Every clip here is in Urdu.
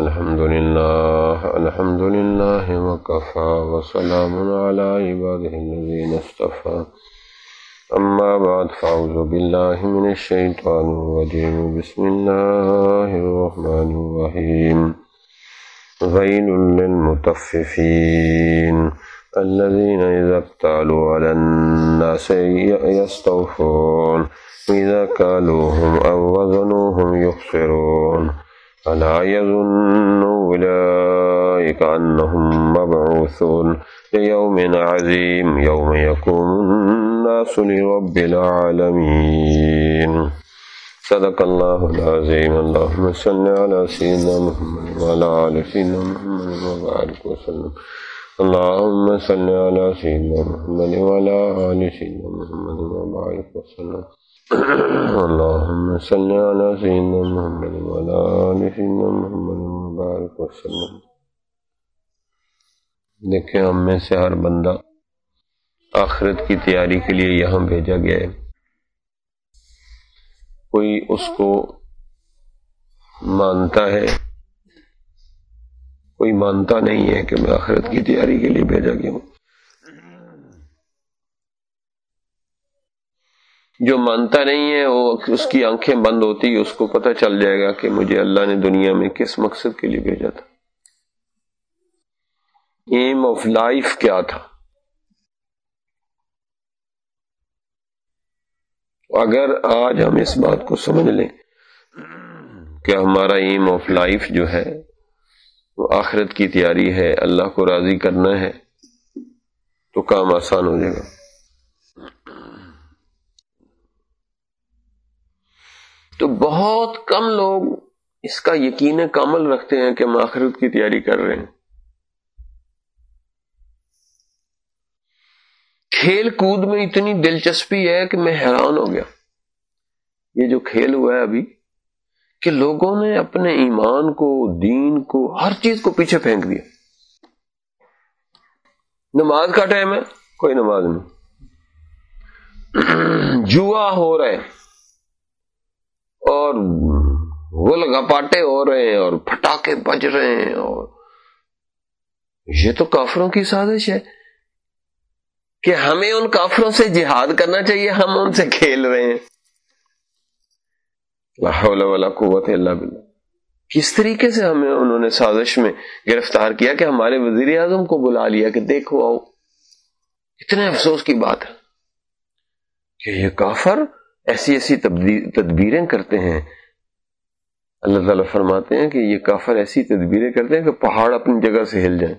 الحمد لله الحمد لله وكفى وسلام على عباده الذين اصطفى. أما بعد، فأعوذ بالله من الشيطان الرجيم. بسم الله الرحمن الرحيم. ويل للمطففين الذين إذا اكتالوا على الناس يستوفون، وإذا كالوهم أو وزنوهم يخسرون. ألا يظن أولئك أنهم مبعوثون ليوم عظيم يوم يقوم الناس لرب العالمين صدق الله العظيم. اللهم صل على سيدنا محمد وعلى آل سيدنا محمد وبارك وسلم. اللهم صل على سيدنا محمد وعلى آل سيدنا محمد وبارك وسلم. اللهم صل على سيدنا محمد وعلى آل سيدنا محمد وبارك وسلم. دیکھیں، ہم میں سے ہر بندہ آخرت کی تیاری کے لیے یہاں بھیجا گیا ہے۔ کوئی اس کو مانتا ہے؟ کوئی مانتا نہیں ہے کہ میں آخرت کی تیاری کے لیے بھیجا گیا ہوں۔ جو مانتا نہیں ہے، وہ اس کی آنکھیں بند ہوتی، اس کو پتہ چل جائے گا کہ مجھے اللہ نے دنیا میں کس مقصد کے لیے بھیجا تھا۔ ایم آف لائف کیا تھا؟ اگر آج ہم اس بات کو سمجھ لیں کہ ہمارا ایم آف لائف جو ہے، وہ آخرت کی تیاری ہے، اللہ کو راضی کرنا ہے، تو کام آسان ہو جائے گا۔ تو بہت کم لوگ اس کا یقین کامل رکھتے ہیں کہ ہم آخرت کی تیاری کر رہے ہیں۔ کھیل کود میں اتنی دلچسپی ہے کہ میں حیران ہو گیا۔ یہ جو کھیل ہوا ہے ابھی کہ لوگوں نے اپنے ایمان کو، دین کو، ہر چیز کو پیچھے پھینک دیا۔ نماز کا ٹائم ہے، کوئی نماز نہیں۔ جوا ہو رہا ہے۔ اور گل گپاٹے ہو رہے ہیں اور پٹاخے بج رہے ہیں اور یہ تو کافروں کی سازش ہے کہ ہمیں ان کافروں سے جہاد کرنا چاہیے، ہم ان سے کھیل رہے ہیں۔ قوت اللہ بلّہ کس طریقے سے ہمیں انہوں نے سازش میں گرفتار کیا کہ ہمارے وزیر اعظم کو بلا لیا کہ دیکھو آؤ۔ اتنے افسوس کی بات ہے کہ یہ کافر ایسی ایسی تدبیریں کرتے ہیں۔ اللہ تعالیٰ فرماتے ہیں کہ یہ کافر ایسی تدبیریں کرتے ہیں کہ پہاڑ اپنی جگہ سے ہل جائیں۔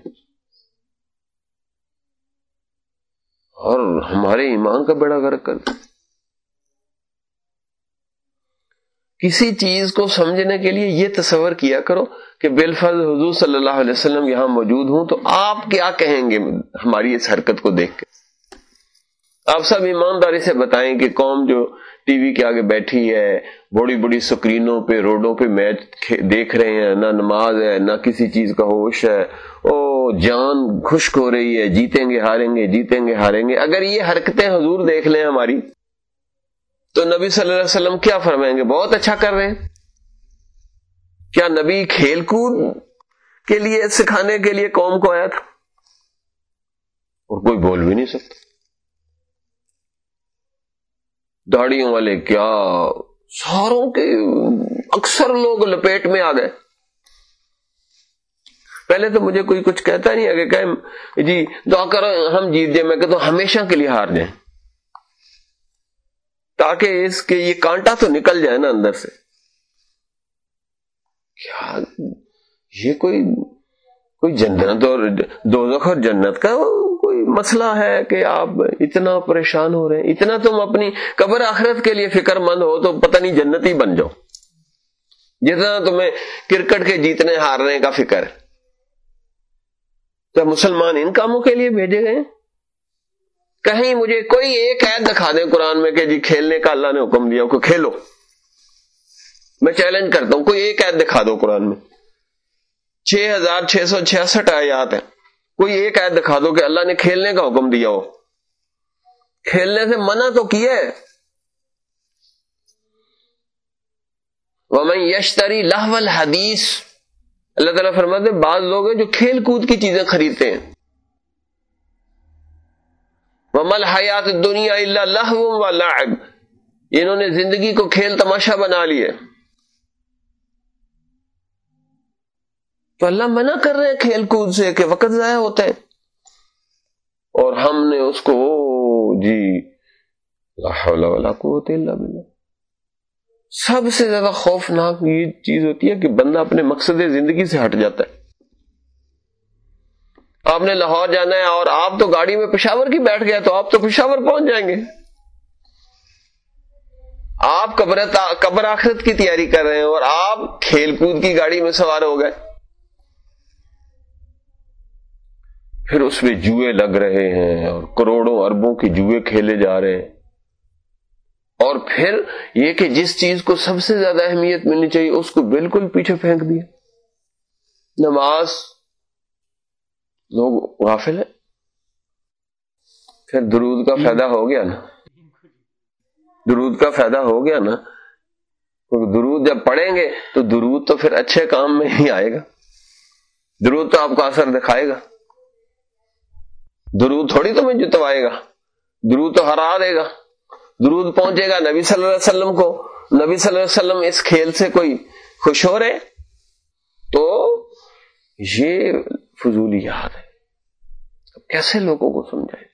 اور ہمارے ایمان کا بڑا غرق کر کسی چیز کو سمجھنے کے لیے یہ تصور کیا کرو کہ بالفض حضور صلی اللہ علیہ وسلم یہاں موجود ہوں تو آپ کیا کہیں گے ہماری اس حرکت کو دیکھ کے؟ آپ سب ایمانداری سے بتائیں کہ قوم جو ٹی وی کے آگے بیٹھی ہے، بڑی بڑی سکرینوں پہ، روڈوں پہ میچ دیکھ رہے ہیں، نہ نماز ہے، نہ کسی چیز کا ہوش ہے۔ او جان خشک ہو رہی ہے، جیتیں گے، ہاریں گے، جیتیں گے، ہاریں گے۔ اگر یہ حرکتیں حضور دیکھ لیں ہماری، تو نبی صلی اللہ علیہ وسلم کیا فرمائیں گے؟ بہت اچھا کر رہے ہیں۔ کیا نبی کھیل کود کے لیے، سکھانے کے لیے قوم کو آیا تھا؟ اور کوئی بول بھی نہیں سکتا۔ داڑیوں والے، کیا؟ ساروں کے اکثر لوگ لپیٹ میں آ گئے۔ پہلے تو مجھے کوئی کچھ کہتا نہیں ہے کہ جی دعا کرو ہم جیت جائیں۔ میں کہتا ہوں، ہمیشہ کے لیے ہار جائیں۔ تاکہ اس کے یہ کانٹا تو نکل جائے نا اندر سے۔ کیا؟ یہ کوئی کوئی جنت اور دوزخ اور جنت کا کوئی مسئلہ ہے کہ آپ اتنا پریشان ہو رہے ہیں؟ اتنا تم اپنی قبر آخرت کے لیے فکر مند ہو تو پتہ نہیں جنت ہی بن جاؤ۔ جتنا تمہیں کرکٹ کے جیتنے ہارنے کا فکر۔ ہے تو مسلمان ان کاموں کے لیے بھیجے گئے کہیں مجھے کوئی ایک عید دکھا دیں قرآن میں کہ جی کھیلنے کا اللہ نے حکم دیا، کو کھیلو۔ میں چیلنج کرتا ہوں، کوئی ایک عید دکھا دو قرآن میں۔ چھ ہزار چھ سو چھیاسٹھ آیات ہیں۔ کوئی ایک آیت دکھا دو کہ اللہ نے کھیلنے کا حکم دیا ہو۔ کھیلنے سے منع تو کیا ہے وہ یشتری لاہول حدیث اللہ تعالیٰ فرماتے بعض لوگ ہیں جو کھیل کود کی چیزیں خریدتے ہیں۔ ممل حیات دنیا اللہ لعب انہوں نے زندگی کو کھیل تماشا بنا لیے۔ تو اللہ منع کر رہے ہیں کھیل کود سے کہ وقت ضائع ہوتا ہے۔ اور ہم نے اس کو جی باللہ۔ سب سے زیادہ خوفناک یہ چیز ہوتی ہے کہ بندہ اپنے مقصد زندگی سے ہٹ جاتا ہے۔ آپ نے لاہور جانا ہے اور آپ تو گاڑی میں پشاور کی بیٹھ گیا تو آپ تو پشاور پہنچ جائیں گے۔ آپ قبر قبر آخرت کی تیاری کر رہے ہیں اور آپ کھیل کود کی گاڑی میں سوار ہو گئے۔ پھر اس میں جوئے لگ رہے ہیں اور کروڑوں اربوں کے جوئے کھیلے جا رہے ہیں۔ اور پھر یہ کہ جس چیز کو سب سے زیادہ اہمیت ملنی چاہیے، اس کو بالکل پیچھے پھینک دیا۔ نماز، لوگ غافل ہیں۔ پھر درود کا فائدہ ہو گیا نا؟ درود کا فائدہ ہو گیا نا؟ درود جب پڑھیں گے تو درود تو پھر اچھے کام میں ہی آئے گا۔ درود تو آپ کو اثر دکھائے گا۔ درود تھوڑی تو میں جتوائے گا۔ درود تو ہرا دے گا۔ درود پہنچے گا نبی صلی اللہ علیہ وسلم کو۔ نبی صلی اللہ علیہ وسلم اس کھیل سے کوئی خوش ہو رہے تو یہ فضولی یاد ہے۔ اب کیسے لوگوں کو سمجھائے؟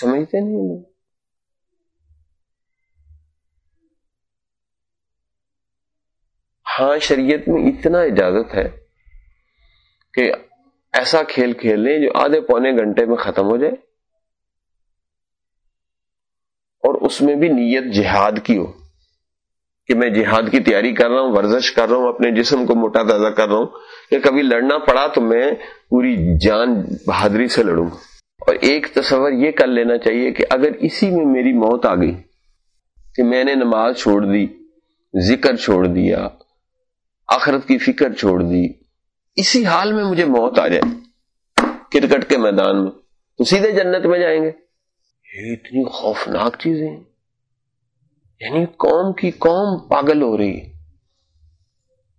سمجھتے نہیں لوگ۔ ہاں شریعت میں اتنا اجازت ہے کہ ایسا کھیل کھیل لیں جو آدھے پونے گھنٹے میں ختم ہو جائے اور اس میں بھی نیت جہاد کی ہو کہ میں جہاد کی تیاری کر رہا ہوں، ورزش کر رہا ہوں، اپنے جسم کو موٹا تازہ کر رہا ہوں کہ کبھی لڑنا پڑا تو میں پوری جان بہادری سے لڑوں۔ اور ایک تصور یہ کر لینا چاہیے کہ اگر اسی میں میری موت آ گئی کہ میں نے نماز چھوڑ دی، ذکر چھوڑ دیا، آخرت کی فکر چھوڑ دی اسی حال میں مجھے موت آ جائے، کرکٹ کے میدان میں۔ تو سیدھے جنت میں جائیں گے۔ یہ اتنی خوفناک چیزیں یعنی قوم کی قوم پاگل ہو رہی ہے۔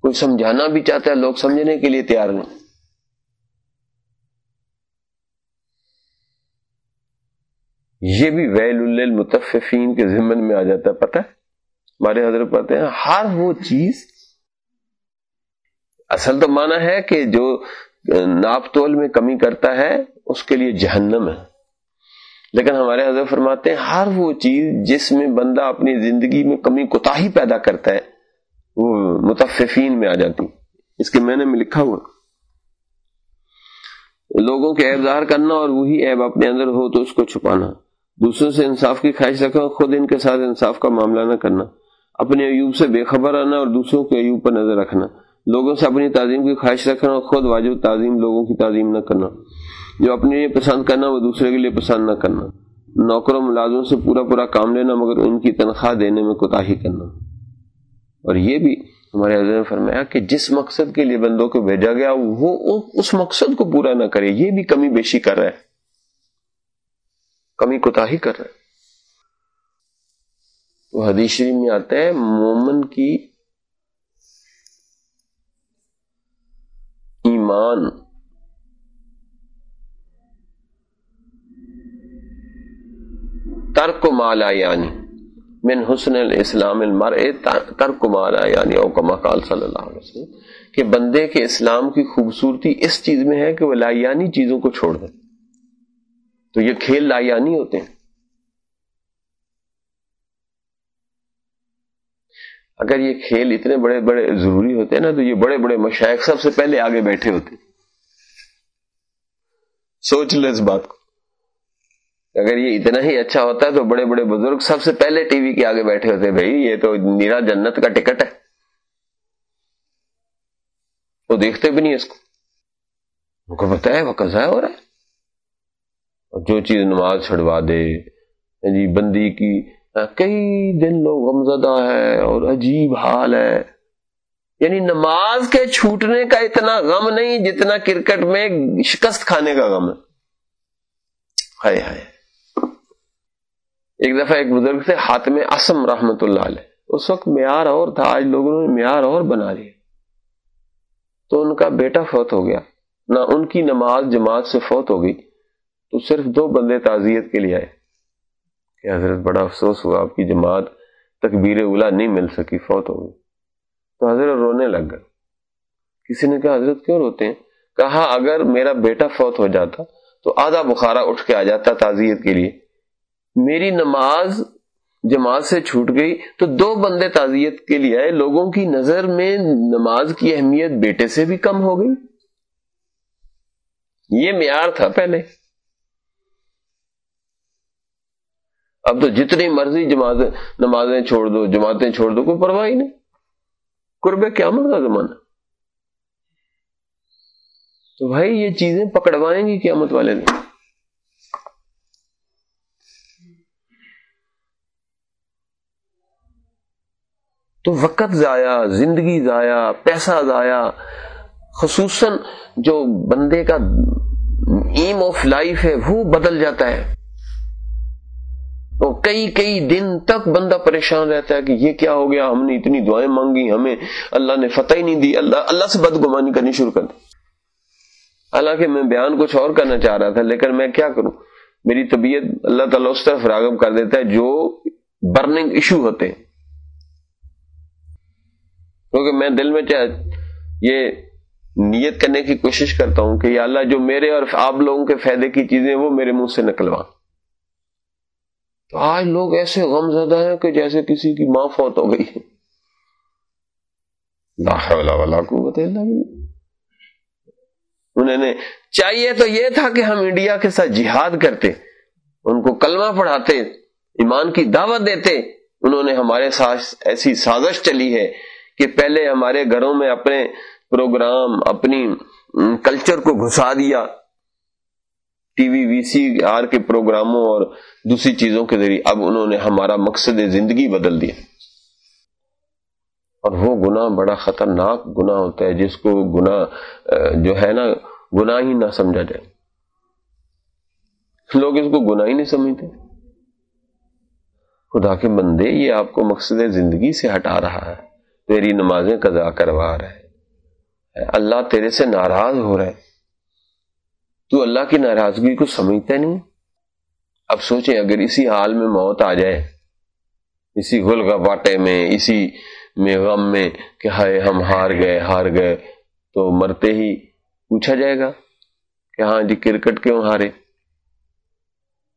کوئی سمجھانا بھی چاہتا ہے، لوگ سمجھنے کے لیے تیار نہیں۔ یہ بھی ویل المتفین کے ذمن میں آ جاتا ہے، پتہ ہمارے حضرت پڑھتے ہیں، ہر وہ چیز اصل تو مانا ہے کہ جو ناپ تول میں کمی کرتا ہے، اس کے لیے جہنم ہے۔ لیکن ہمارے حضرت فرماتے ہیں، ہر وہ چیز جس میں بندہ اپنی زندگی میں کمی کوتا ہی پیدا کرتا ہے، وہ متففین میں آ جاتی۔ اس کے میں نے میں لکھا ہوا۔ لوگوں کے عیب ظاہر کرنا اور وہی عیب اپنے اندر ہو تو اس کو چھپانا۔ دوسروں سے انصاف کی خواہش رکھنا خود ان کے ساتھ انصاف کا معاملہ نہ کرنا۔ اپنے ایوب سے بے خبر آنا اور دوسروں کے ایوب پر نظر رکھنا۔ لوگوں سے اپنی تعظیم کی خواہش رکھنا اور خود واجب تعظیم لوگوں کی تعظیم نہ کرنا۔ جو اپنے لیے پسند کرنا، وہ دوسرے کے لیے پسند نہ کرنا۔ نوکروں، ملازموں سے پورا پورا کام لینا، مگر ان کی تنخواہ دینے میں کوتا ہی کرنا۔ اور یہ بھی ہمارے حضرت نے فرمایا کہ جس مقصد کے لیے بندوں کو بھیجا گیا، وہ اس مقصد کو پورا نہ کرے۔ یہ بھی کمی بیشی کر رہا ہے۔ کمی کوتا ہی کر رہا ہے۔ تو حدیث شریف میں آتا ہے، مومن کی ایمان۔ ترک مالا یعنی من حسن الاسلام المر ترک مالا یعنی او کما قال صلی اللہ علیہ وسلم، کہ بندے کے اسلام کی خوبصورتی اس چیز میں ہے کہ وہ لایانی چیزوں کو چھوڑ دے۔ تو یہ کھیل لایانی ہوتے ہیں۔ اگر یہ کھیل اتنے بڑے بڑے ضروری ہوتے ہیں نا، تو یہ بڑے بڑے مشائق سب سے پہلے آگے بیٹھے ہوتے سوچ لے اس بات کو۔ اگر یہ اتنا ہی اچھا ہوتا ہے تو بڑے بڑے بزرگ سب سے پہلے ٹی وی کے آگے بیٹھے ہوتے، بھائی یہ تو نیرا جنت کا ٹکٹ ہے۔ وہ دیکھتے بھی نہیں اس کو۔ ان کو پتا ہے، وہ قزا ہو رہا ہے۔ اور جو چیز نماز چھڑوا دے جی بندی کی کئی دن لوگ غمزدہ ہے اور عجیب حال ہے۔ یعنی نماز کے چھوٹنے کا اتنا غم نہیں جتنا کرکٹ میں شکست کھانے کا غم ہے۔ ہائے ہائے۔ ایک دفعہ ایک بزرگ سے ہاتھ میں اسم رحمت اللہ علیہ۔ اس وقت معیار اور تھا، آج لوگوں نے معیار اور بنا لیا۔ تو ان کا بیٹا فوت ہو گیا۔ نہ ان کی نماز جماعت سے فوت ہو گئی، تو صرف دو بندے تعزیت کے لیے آئے۔ کہ حضرت بڑا افسوس ہوا، آپ کی جماعت تکبیر اولا نہیں مل سکی، فوت ہو گئی۔ تو حضرت رونے لگ گئے۔ کسی نے کہا، حضرت کیوں روتے ہیں؟ کہا ہاں، اگر میرا بیٹا فوت ہو جاتا تو آدھا بخارا اٹھ کے آ جاتا تعزیت کے لیے۔ میری نماز جماعت سے چھوٹ گئی تو دو بندے تعزیت کے لیے آئے۔ لوگوں کی نظر میں نماز کی اہمیت بیٹے سے بھی کم ہو گئی۔ یہ معیار تھا پہلے۔ اب تو جتنی مرضی جماعت نمازیں چھوڑ دو، جماعتیں چھوڑ دو، کوئی پرواہ ہی نہیں۔ قرب قیامت کا زمانہ۔ تو بھائی یہ چیزیں پکڑوائیں گی قیامت والے دن۔ تو وقت ضائع، زندگی ضائع، پیسہ ضائع، خصوصاً جو بندے کا ایم آف لائف ہے، وہ بدل جاتا ہے۔ تو کئی کئی دن تک بندہ پریشان رہتا ہے کہ یہ کیا ہو گیا؟ ہم نے اتنی دعائیں مانگی، ہمیں اللہ نے فتح ہی نہیں دی، اللہ اللہ سے بد گمانی کرنی شروع کر دی۔ حالانکہ میں بیان کچھ اور کرنا چاہ رہا تھا، لیکن میں کیا کروں؟ میری طبیعت اللہ تعالیٰ اس طرف راغب کر دیتا ہے، جو برننگ ایشو ہوتے ہیں۔ کیونکہ میں دل میں چاہ یہ نیت کرنے کی کوشش کرتا ہوں کہ یا اللہ جو میرے اور آپ لوگوں کے فائدے کی چیزیں وہ میرے منہ سے نکلوا تو آج لوگ ایسے غم زدہ ہیں کہ جیسے کسی کی ماں فوت ہو گئی انہوں نے چاہیے تو یہ تھا کہ ہم انڈیا کے ساتھ جہاد کرتے، ان کو کلمہ پڑھاتے، ایمان کی دعوت دیتے۔ انہوں نے ہمارے ساتھ ایسی سازش چلی ہے کہ پہلے ہمارے گھروں میں اپنے پروگرام، اپنی کلچر کو گھسا دیا۔ T V we C, are کے پروگراموں اور دوسری چیزوں کے ذریعے اب انہوں نے ہمارا مقصد زندگی بدل دیا۔ اور وہ گناہ بڑا خطرناک گناہ ہوتا ہے، جس کو گناہ جو ہے نا، گناہ ہی نہ سمجھا جائے۔ لوگ اس کو گناہ ہی نہیں سمجھتے۔ خدا کے بندے، یہ آپ کو مقصد زندگی سے ہٹا رہا ہے۔ تیری نمازیں قضا کروا رہے اللہ تیرے سے ناراض ہو رہے تو اللہ کی ناراضگی کو سمجھتا نہیں؟ اب سوچیں اگر اسی حال میں موت آ جائے، اسی گل گپاٹے میں، اسی میں غم میں کہ ہائے ہم ہار گئے ہار گئے، تو مرتے ہی پوچھا جائے گا کہ ہاں جی کرکٹ کیوں ہارے؟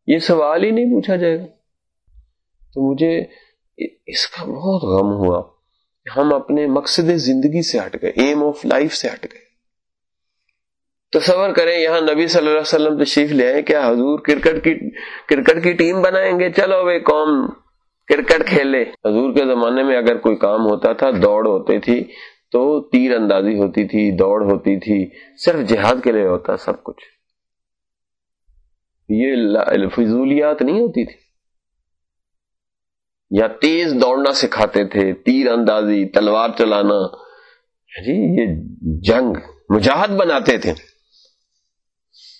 یہ سوال ہی نہیں پوچھا جائے گا۔ تو مجھے اس کا بہت غم ہوا ہم اپنے مقصد زندگی سے ہٹ گئے ایم آف لائف سے ہٹ گئے۔ تصور کریں، یہاں نبی صلی اللہ علیہ وسلم تشریف لے آئے، کیا حضور کرکٹ کی کرکٹ کی ٹیم بنائیں گے؟ چلو بھائی، قوم کرکٹ کھیلے۔ حضور کے زمانے میں اگر کوئی کام ہوتا تھا، دوڑ ہوتی تھی، تو تیر اندازی ہوتی تھی، دوڑ ہوتی تھی، صرف جہاد کے لیے ہوتا، سب کچھ۔ یہ فضولیات نہیں ہوتی تھی۔ یا تیز دوڑنا سکھاتے تھے، تیر اندازی، تلوار چلانا۔ جی یہ جنگ، مجاہد بناتے تھے۔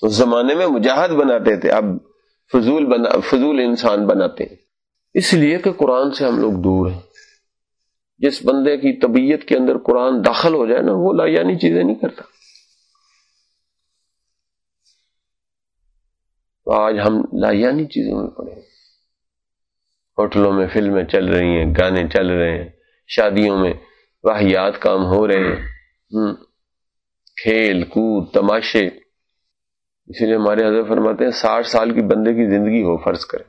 اس زمانے میں مجاہد بناتے تھے، اب فضول بنا، فضول انسان بناتے ہیں۔ اس لیے کہ قرآن سے ہم لوگ دور ہیں۔ جس بندے کی طبیعت کے اندر قرآن داخل ہو جائے نا، وہ لا یعنی چیزیں نہیں کرتا۔ تو آج ہم لا یعنی چیزوں میں پڑے ہوٹلوں میں فلمیں چل رہی ہیں، گانے چل رہے ہیں، شادیوں میں واحیات کام ہو رہے ہیں۔ کھیل، کود، تماشے اسی لیے ہمارے حضرت فرماتے ہیں ساٹھ سال کی بندے کی زندگی ہو، فرض کرے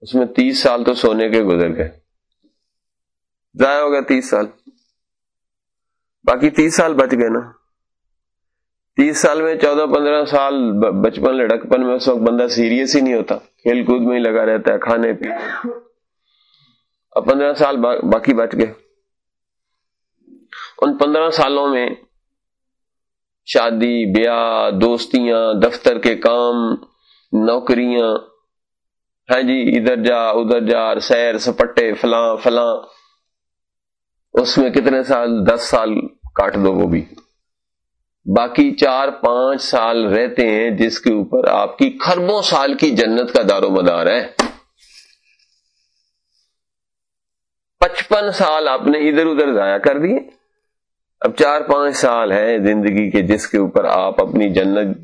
اس میں تیس سال تو سونے کے گزر گئے۔ ضائع ہو گیا تیس سال۔ باقی تیس سال بچ گئے نا۔ تیس سال میں چودہ پندرہ سال بچپن لڑکپن میں اس وقت بندہ سیریس ہی نہیں ہوتا۔ کھیل کود میں ہی لگا رہتا ہے، کھانے پینے اب پندرہ سال باقی بچ گئے۔ ان پندرہ سالوں میں شادی، بیاہ، دوستیاں، دفتر کے کام، نوکریاں۔ ہاں جی ادھر جا ادھر جا، سیر، سپٹے، فلاں فلاں۔ اس میں کتنے سال؟ دس سال کاٹ دو وہ بھی۔ باقی چار، پانچ سال رہتے ہیں جس کے اوپر آپ کی خربوں سال کی جنت کا دار و مدار ہے۔ پچپن سال آپ نے ادھر ادھر ضائع کر دیے۔ اب چار پانچ سال ہے زندگی کے جس کے اوپر آپ اپنی جنت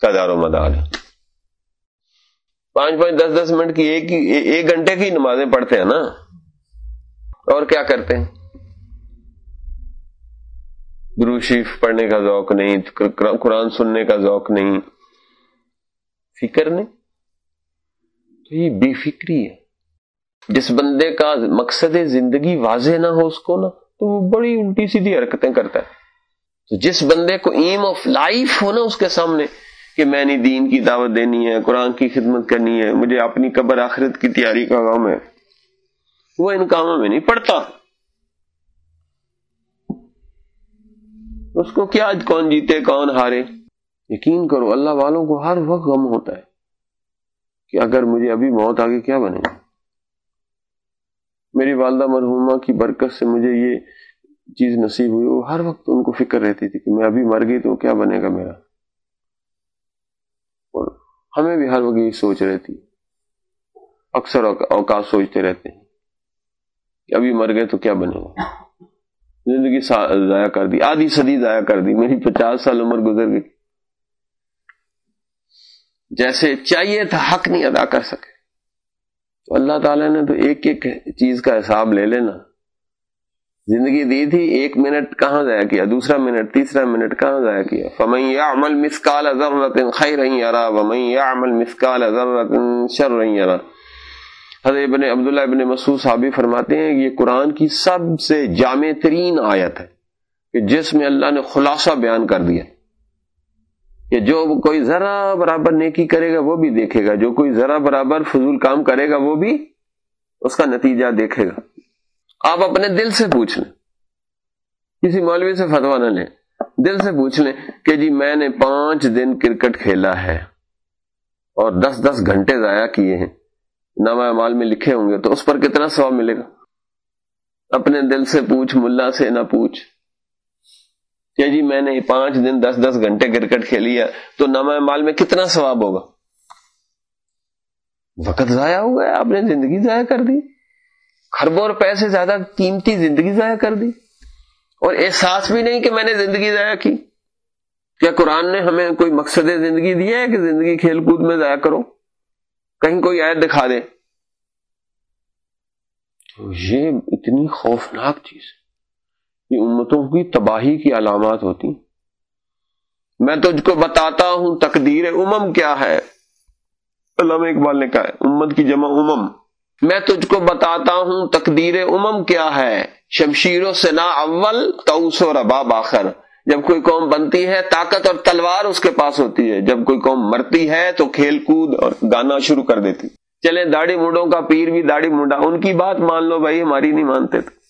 کا دار و مدار ہے پانچ پانچ دس دس منٹ کی ایک ایک گھنٹے کی نمازیں پڑھتے ہیں نا۔ اور کیا کرتے ہیں؟ گرو شریف پڑھنے کا ذوق نہیں، قرآن سننے کا ذوق نہیں۔ فکر نہیں۔ تو یہ بے فکری ہے۔ جس بندے کا مقصد زندگی واضح نہ ہو اس کو نا۔ تو وہ بڑی الٹی سیدھی حرکتیں کرتا ہے۔ تو جس بندے کو ایم آف لائف ہو نا اس کے سامنے کہ میں نے دین کی دعوت دینی ہے، قرآن کی خدمت کرنی ہے، مجھے اپنی قبر آخرت کی تیاری کا کام ہے۔ وہ ان کاموں میں نہیں پڑتا۔ اس کو کیا کون جیتے، کون ہارے؟ یقین کرو، اللہ والوں کو ہر وقت غم ہوتا ہے کہ اگر مجھے ابھی موت آگے کیا بنے؟ گا میری والدہ مرحوما کی برکت سے مجھے یہ چیز نصیب ہوئی۔ وہ ہر وقت ان کو فکر رہتی تھی کہ میں ابھی مر گئی تو کیا بنے گا میرا؟ اور ہمیں بھی ہر وقت یہ سوچ رہتی۔ اکثر اوقات سوچتے رہتے ہیں کہ ابھی مر گئے تو کیا بنے گا؟ زندگی ضائع کر دی، آدھی صدی ضائع کر دی، میری پچاس سال عمر گزر گئی۔ جیسے چاہیے تھا، حق نہیں ادا کر سکے۔ تو اللہ تعالی نے تو ایک ایک چیز کا حساب لے لینا۔ زندگی دی تھی، ایک منٹ کہاں ضائع کیا؟ دوسرا منٹ، تیسرا منٹ کہاں ضائع کیا؟ فمیا عمل مسکال ضرورت خی رہی یارا ومیا عمل مسکال ضرورت شر رہی یارا حضرت ابن عبداللہ ابن مسعود صحابی فرماتے ہیں یہ قرآن کی سب سے جامع ترین آیت ہے کہ جس میں اللہ نے خلاصہ بیان کر دیا۔ کہ جو کوئی ذرا برابر نیکی کرے گا وہ بھی دیکھے گا، جو کوئی ذرا برابر فضول کام کرے گا وہ بھی اس کا نتیجہ دیکھے گا۔ آپ اپنے دل سے پوچھ لیں۔ کسی مولوی سے فتوا نہ لیں۔ دل سے پوچھ لیں کہ جی میں نے پانچ دن کرکٹ کھیلا ہے اور دس دس گھنٹے ضائع کیے ہیں نامہ مال میں لکھے ہوں گے تو اس پر کتنا ثواب ملے گا؟ اپنے دل سے پوچھ، ملا سے نہ پوچھ۔ کہ جی میں نے پانچ دن دس دس گھنٹے کرکٹ کھیلی ہے، تو نامہ مال میں کتنا ثواب ہوگا؟ وقت ضائع ہو گیا، آپ نے زندگی ضائع کر دی۔ خربوں روپے سے زیادہ قیمتی زندگی ضائع کر دی۔ اور احساس بھی نہیں کہ میں نے زندگی ضائع کی۔ کیا قرآن نے ہمیں کوئی مقصد زندگی دیا ہے کہ زندگی کھیل کود میں ضائع کرو؟ کہیں کوئی آیت دکھا دے۔ تو یہ اتنی خوفناک چیز ہے۔ یہ امتوں کی تباہی کی علامات ہوتی میں تجھ کو بتاتا ہوں تقدیر امم کیا ہے۔ علامہ اقبال نے کہا ہے، امت کی جمع امم۔ میں تجھ کو بتاتا ہوں تقدیر امم کیا ہے۔ شمشیر و سنا اول توس و رباب آخر۔ جب کوئی قوم بنتی ہے، طاقت اور تلوار اس کے پاس ہوتی ہے۔ جب کوئی قوم مرتی ہے، تو کھیل کود اور گانا شروع کر دیتی۔ چلے داڑھی منڈوں کا پیر بھی داڑھی منڈا ان کی بات مان لو بھائی، ہماری نہیں مانتے۔ تھے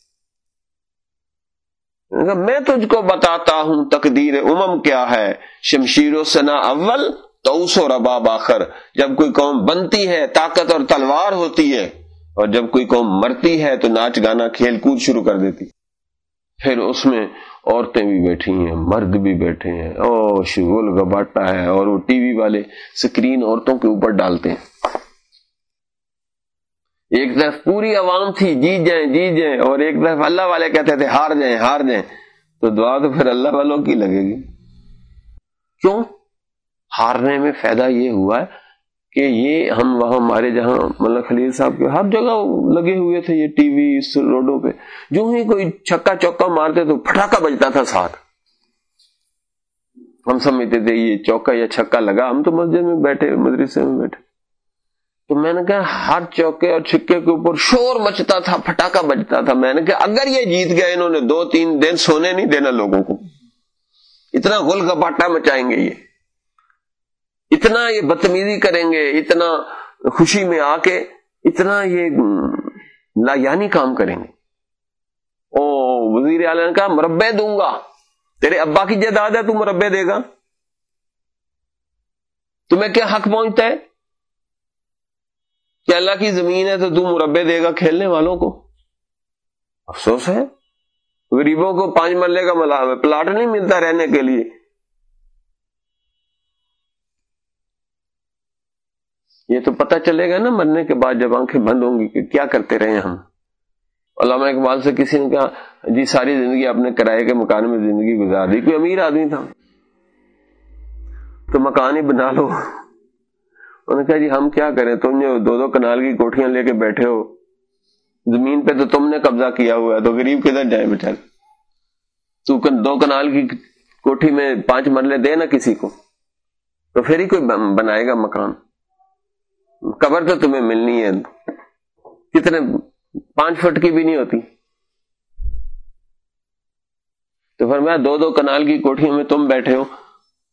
میں تجھ کو بتاتا ہوں تقدیر امم کیا ہے۔ شمشیر و سنا اول توس و رباب آخر۔ جب کوئی قوم بنتی ہے، طاقت اور تلوار ہوتی ہے۔ اور جب کوئی قوم مرتی ہے، تو ناچ گانا، کھیل کود شروع کر دیتی۔ پھر اس میں عورتیں بھی بیٹھی ہیں، مرد بھی بیٹھے ہیں۔ او شگول گباٹا ہے اور وہ ٹی وی والے سکرین عورتوں کے اوپر ڈالتے ہیں۔ ایک طرف پوری عوام تھی جیت جائیں جیت جائیں، اور ایک طرف اللہ والے کہتے تھے، ہار جائیں ہار جائیں۔ تو دعا تو پھر اللہ والوں کی لگے گی۔ کیوں؟ ہارنے میں فائدہ یہ ہوا ہے کہ یہ ہم وہاں ہمارے جہاں ملک خلیل صاحب کے ہر جگہ لگے ہوئے تھے، یہ ٹی وی، اس روڈوں پہ۔ جو ہی کوئی چھکا چوکا مارتے تو پٹاخا بجتا تھا ساتھ۔ ہم سمجھتے تھے، یہ چوکا یا چھکا لگا۔ ہم تو مسجد میں بیٹھے، مدرسے میں بیٹھے۔ تو میں نے کہا ہر چوکے اور چھکے کے اوپر شور مچتا تھا پٹاخا بجتا تھا۔ میں نے کہا اگر یہ جیت گئے انہوں نے دو تین دن سونے نہیں دینا لوگوں کو۔ اتنا گل گپاٹا مچائیں گے یہ۔ اتنا یہ بدتمیزی کریں گے، اتنا خوشی میں آ کے اتنا یہ لا یعنی کام کریں گے۔ او وزیر اعلی نے کہا مربے دوں گا۔ تیرے ابا کی جائیداد ہے، تو مربے دے گا۔ تمہیں کیا حق پہنچتا ہے؟ کہ اللہ کی زمین ہے تو تم مربے دے گا کھیلنے والوں کو؟ افسوس ہے۔ غریبوں کو پانچ مرلے کا ملا پلاٹ نہیں ملتا رہنے کے لیے۔ یہ تو پتہ چلے گا نا مرنے کے بعد جب آنکھیں بند ہوں گی کہ کیا کرتے رہے ہم۔ علامہ اقبال سے کسی نے کہا جی ساری زندگی اپنے کرائے کے مکان میں زندگی گزار دی، کوئی امیر آدمی تھا؟ تو مکان ہی بنا لو۔ انہوں نے کہا جی ہم کیا کریں؟ تم جو دو دو کنال کی کوٹیاں لے کے بیٹھے ہو، زمین پہ تو تم نے قبضہ کیا ہوا ہے، تو غریب کدھر جائے بیچارے؟ تو دو کنال کی کوٹھی میں پانچ مرلے دے نا کسی کو، تو پھر ہی کوئی بنائے گا مکان۔ قبر تو تمہیں ملنی ہے۔ کتنے پانچ فٹ کی بھی نہیں ہوتی۔ تو پھر میں دو دو کنال کی کوٹھیوں میں تم بیٹھے ہو،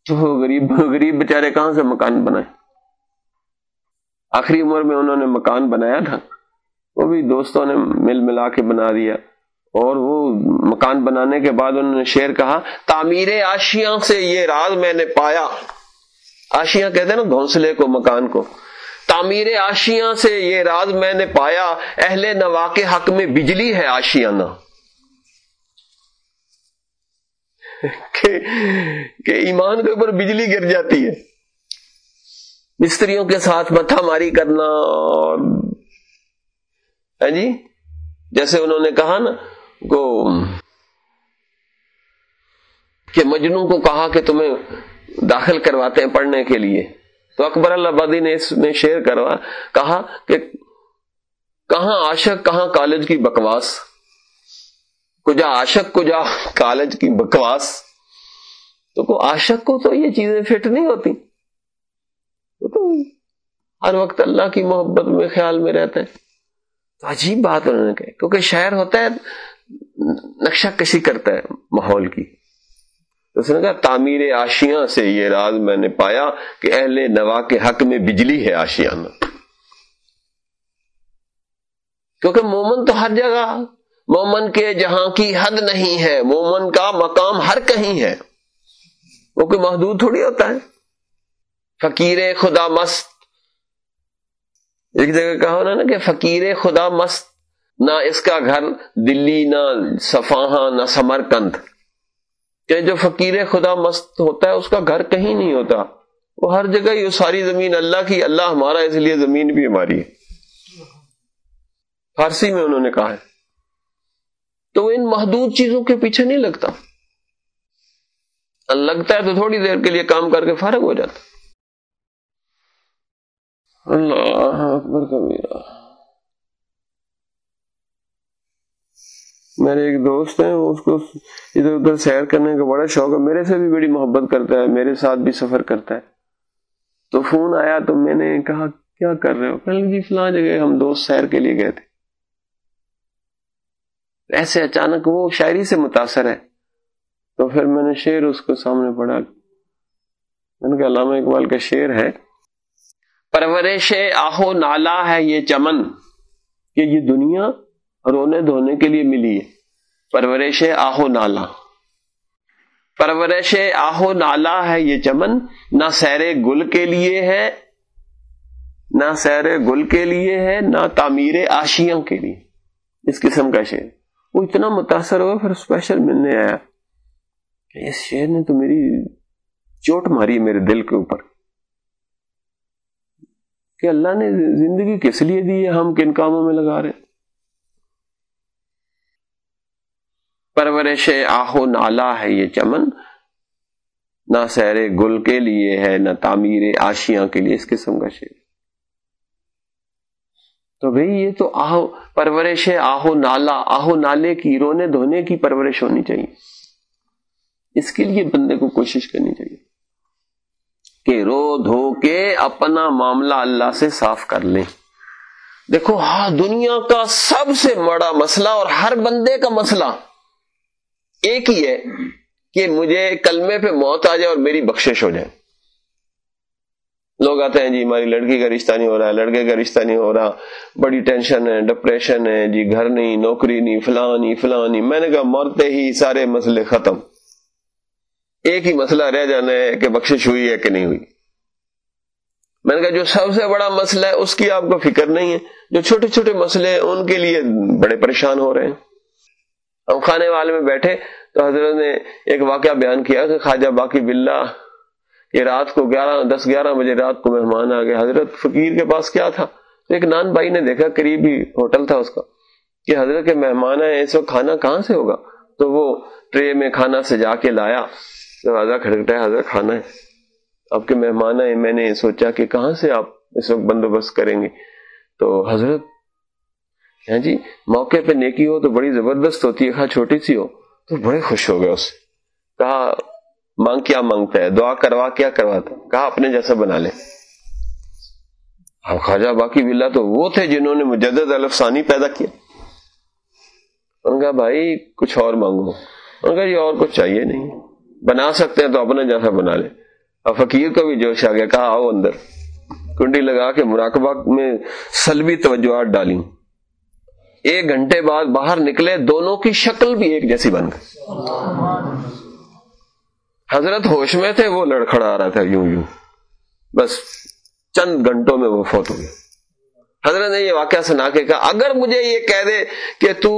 تو غریب غریب بےچارے کہاں سے مکان بنائے؟ آخری عمر میں انہوں نے مکان بنایا تھا، وہ بھی دوستوں نے مل ملا کے بنا دیا۔ اور وہ مکان بنانے کے بعد انہوں نے شعر کہا، تعمیر آشیاں سے یہ راز میں نے پایا۔ آشیاں کہتے ہیں نا، گھونسلے کو، مکان کو۔ تعمیر آشیاں سے یہ راز میں نے پایا، اہل نوا کے حق میں بجلی ہے آشیانہ کہ ایمان کے اوپر بجلی گر جاتی ہے۔ مستریوں کے ساتھ متھا ماری کرنا اور جی؟ جیسے انہوں نے کہا نا، کو کہ مجنو کو کہا کہ تمہیں داخل کرواتے ہیں پڑھنے کے لیے۔ تو اکبر اللہ آبادی نے اس میں شیئر کروا، کہا کہ کہاں عاشق، کہاں کالج کی بکواس؟ کجا عاشق، کجا کالج کی بکواس؟ تو کو عاشق کو تو یہ چیزیں فٹ نہیں ہوتی۔ تو ہر وقت اللہ کی محبت میں خیال میں رہتا ہے۔ تو عجیب بات انہوں نے کہی، کیونکہ شہر ہوتا ہے، نقشہ کشی کرتا ہے ماحول کی۔ تو اس نے کہا، تعمیر آشیاں سے یہ راز میں نے پایا کہ اہل نوا کے حق میں بجلی ہے آشیانہ کیونکہ مومن تو ہر جگہ، مومن کے جہاں کی حد نہیں ہے، مومن کا مقام ہر کہیں ہے۔ وہ کوئی محدود تھوڑی ہوتا ہے۔ فقیر خدا مست۔ ایک جگہ کہا نا کہ فقیر خدا مست، نہ اس کا گھر دلی، نہ صفاہاں، نہ سمر کند کہ جو فقیر خدا مست ہوتا ہے، اس کا گھر کہیں نہیں ہوتا۔ وہ ہر جگہ یہ ساری زمین اللہ کی، اللہ ہمارا، اس لیے زمین بھی ہماری ہے۔ فارسی میں انہوں نے کہا ہے۔ تو ان محدود چیزوں کے پیچھے نہیں لگتا۔ لگتا ہے تو تھوڑی دیر کے لیے کام کر کے فارغ ہو جاتا۔ اللہ اکبر کبیرہ۔ میرے ایک دوست ہیں اس کو ادھر ادھر سیر کرنے کا بڑا شوق ہے۔ میرے سے بھی بڑی محبت کرتا ہے، میرے ساتھ بھی سفر کرتا ہے۔ تو فون آیا تو میں نے کہا، کیا کر رہے ہو؟ کل جی فلاں جگہ ہم دوست سیر کے لیے گئے تھے۔ ایسے اچانک وہ شاعری سے متاثر ہے۔ تو پھر میں نے شعر اس کو سامنے پڑھا۔ میں نے کہا، علامہ اقبال کا شعر ہے۔ پرورش آہو نالا ہے یہ چمن کہ یہ دنیا رونے دھونے کے لیے ملی ہے۔ پرورش آہو نالا۔ پرورش آہو نالا ہے یہ چمن۔ نہ سیر گل کے لیے ہے، نہ سیر گل کے لیے ہے، نہ تعمیر آشیوں کے لیے۔ اس قسم کا شعر۔ وہ اتنا متاثر ہوا، پھر اسپیشل ملنے آیا۔ کہ اس شعر نے تو میری چوٹ ماری میرے دل کے اوپر۔ کہ اللہ نے زندگی کس لیے دی ہے ہم کن کاموں میں لگا رہے پرورش آہو نالا ہے یہ چمن، نہ سیر گل کے لیے ہے، نہ تعمیر آشیاں کے لیے اس قسم کا شعر تو بھئی یہ تو آہو، پرورش آہو نالا، آہو نالے کی، رونے دھونے کی پرورش ہونی چاہیے۔ اس کے لیے بندے کو کوشش کرنی چاہیے۔ کہ رو دھو کے اپنا معاملہ اللہ سے صاف کر لیں۔ دیکھو ہاں دنیا کا سب سے بڑا مسئلہ اور ہر بندے کا مسئلہ ایک ہی ہے کہ مجھے کلمے پہ موت آ جائے اور میری بخشش ہو جائے۔ لوگ آتے ہیں جی ہماری لڑکی کا رشتہ نہیں ہو رہا، لڑکے کا رشتہ نہیں ہو رہا، بڑی ٹینشن ہے، ڈپریشن ہے جی گھر نہیں، نوکری نہیں، فلاں نہیں فلاں نہیں۔ میں نے کہا، مرتے ہی سارے مسئلے ختم۔ ایک ہی مسئلہ رہ جانا ہے کہ بخشش ہوئی ہے کہ نہیں ہوئی۔ میں نے کہا، جو سب سے بڑا مسئلہ ہے، اس کی آپ کو فکر نہیں ہے۔ جو چھوٹے چھوٹے مسئلے ہیں، ان کے لیے بڑے پریشان ہو رہے ہیں۔ ہم کھانے والے میں بیٹھے تو حضرت نے ایک واقعہ بیان کیا کہ خواجہ باقی بلّہ یہ رات کو گیارہ، دس گیارہ بجے رات کو مہمان آ گئے۔ حضرت فقیر کے پاس کیا تھا؟ ایک نان بھائی نے دیکھا قریبی ہوٹل تھا اس کا، کہ حضرت کے مہمان ہیں، اس وقت کھانا کہاں سے ہوگا؟ تو وہ ٹرے میں کھانا سجا کے لایا۔ دروازہ کھڑکتا ہے، حضرت کھانا ہے۔ آپ کے مہمان ہیں میں نے سوچا کہ کہاں سے آپ اس وقت بندوبست کریں گے؟ تو حضرت ہاں جی موقع پہ نیکی ہو تو بڑی زبردست ہوتی ہے چھوٹی سی ہو۔ تو بڑے خوش ہو گئے اس سے۔ کہا، مانگ کیا مانگتا ہے؟ دعا کروا، کیا کرواتا؟ کہا، اپنے جیسا بنا لے۔ اب خواجہ باقی بلا تو وہ تھے جنہوں نے مجدد الفسانی پیدا کیا۔ ان کا بھائی، کچھ اور مانگو۔ ان کا یہ اور کچھ چاہیے نہیں۔ بنا سکتے ہیں تو اپنے جیسا بنا لے اب فقیر کو بھی جوش آ گیا، کہا، آؤ اندر۔ کنڈی لگا کے مراقبہ میں سلبی توجہات ڈالی۔ ایک گھنٹے بعد باہر نکلے، دونوں کی شکل بھی ایک جیسی بن گئی۔ حضرت ہوش میں تھے، وہ لڑکھڑا رہا تھا، یوں یوں۔ بس چند گھنٹوں میں وہ فوت ہو گیا۔ حضرت نے یہ واقعہ سنا کے کہا، اگر مجھے یہ کہہ دے کہ تو،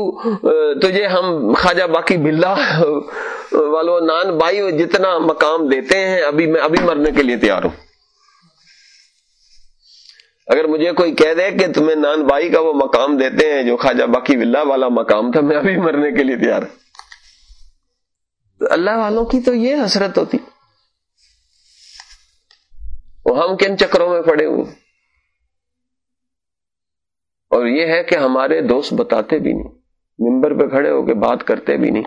تجھے ہم خواجہ باقی بلا والو نان بھائی جتنا مقام دیتے ہیں، ابھی میں، ابھی مرنے کے لیے تیار ہوں۔ اگر مجھے کوئی کہہ دے کہ تمہیں نان بائی کا وہ مقام دیتے ہیں، جو خواجہ باقی بلا والا مقام تھا، میں ابھی مرنے کے لیے تیار تو اللہ والوں کی تو یہ حسرت ہوتی۔ وہ ہم کن چکروں میں پڑے ہوئے؟ اور یہ ہے کہ ہمارے دوست بتاتے بھی نہیں، ممبر پہ کھڑے ہو کے بات کرتے بھی نہیں۔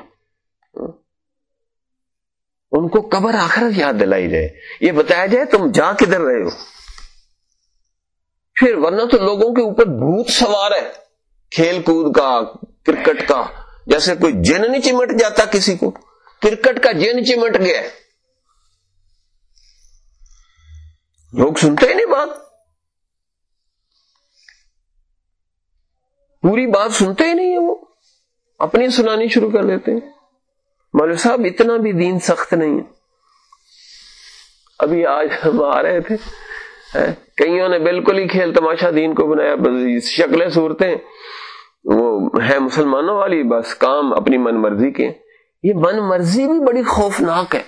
ان کو قبر آخر یاد دلائی جائے۔ یہ بتایا جائے تم جا کدھر رہے ہو۔ پھر ورنہ تو لوگوں کے اوپر بھوت سوار ہے۔ کھیل کود کا، کرکٹ کا۔ جیسے کوئی جن نہیں چمٹ جاتا کسی کو۔ کرکٹ کا جن چمٹ گیا۔ لوگ سنتے ہی نہیں بات۔ پوری بات سنتے ہی نہیں ہے وہ۔ اپنی سنانی شروع کر دیتے ہیں۔ مولو صاحب، اتنا بھی دین سخت نہیں ہے۔ ابھی آج ہم آ رہے تھے کئیوں نے بالکل ہی کھیل تماشا دین کو بنایا۔ شکلیں صورتیں۔ وہ ہے مسلمانوں والی، بس کام اپنی من مرضی کے۔ یہ من مرضی بھی بڑی خوفناک ہے۔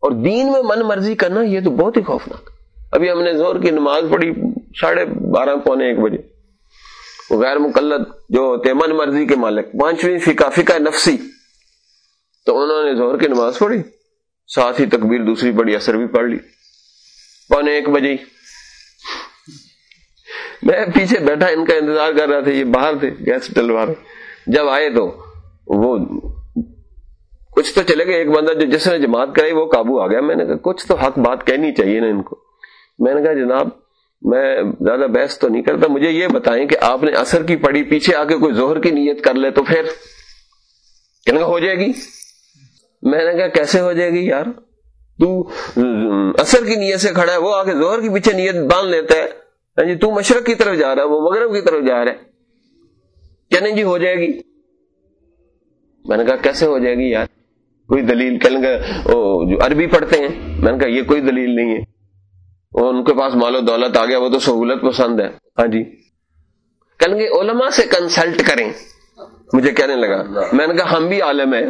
اور دین میں من مرضی کرنا یہ تو بہت ہی خوفناک۔ ابھی ہم نے زور کی نماز پڑھی ساڑھے بارہ پونے ایک بجے۔ وہ غیر مقلد جو ہوتے من مرضی کے مالک۔ پانچویں فکا فکا نفسی۔ تو انہوں نے زہر کی نماز پڑھی، ساتھ ہی تکبیر دوسری پڑھی اثر بھی پڑھ لی۔ پونے ایک بجے میں پیچھے بیٹھا، ان کا انتظار کر رہا تھا، یہ باہر تھے، گیس ڈلوا رہے جب آئے تو وہ کچھ تو چلے گئے، ایک بندہ جو جس نے جماعت کرائی، وہ قابو آ گیا۔ میں نے کہا، کچھ تو حق بات کہنی چاہیے نا ان کو۔ میں نے کہا، جناب میں زیادہ بحث تو نہیں کرتا، مجھے یہ بتائیں کہ آپ نے اثر کی پڑی پیچھے آ کے کوئی زہر کی نیت کر لے تو پھر کہنے ہو جائے گی؟ میں نے کہا کیسے ہو جائے گی یار؟ تو اثر کی نیت سے کھڑا ہے، وہ آ کے زہر کے پیچھے نیت باندھ لیتا ہے۔ ہاں جی تو مشرق کی طرف جا رہا ہے، وہ مغرب کی طرف جا رہا ہے۔ کیا نہیں جی ہو جائے گی۔ میں نے کہا کیسے ہو جائے گی یار؟ کوئی دلیل، کہنے کا جو عربی پڑھتے ہیں، میں نے کہا یہ کوئی دلیل نہیں ہے۔ وہ ان کے پاس مال و دولت آ گیا وہ تو سہولت پسند ہے۔ ہاں جی۔ کہیں گے علماء سے کنسلٹ کریں۔ مجھے کہنے لگا میں نے کہا ہم بھی عالم ہیں۔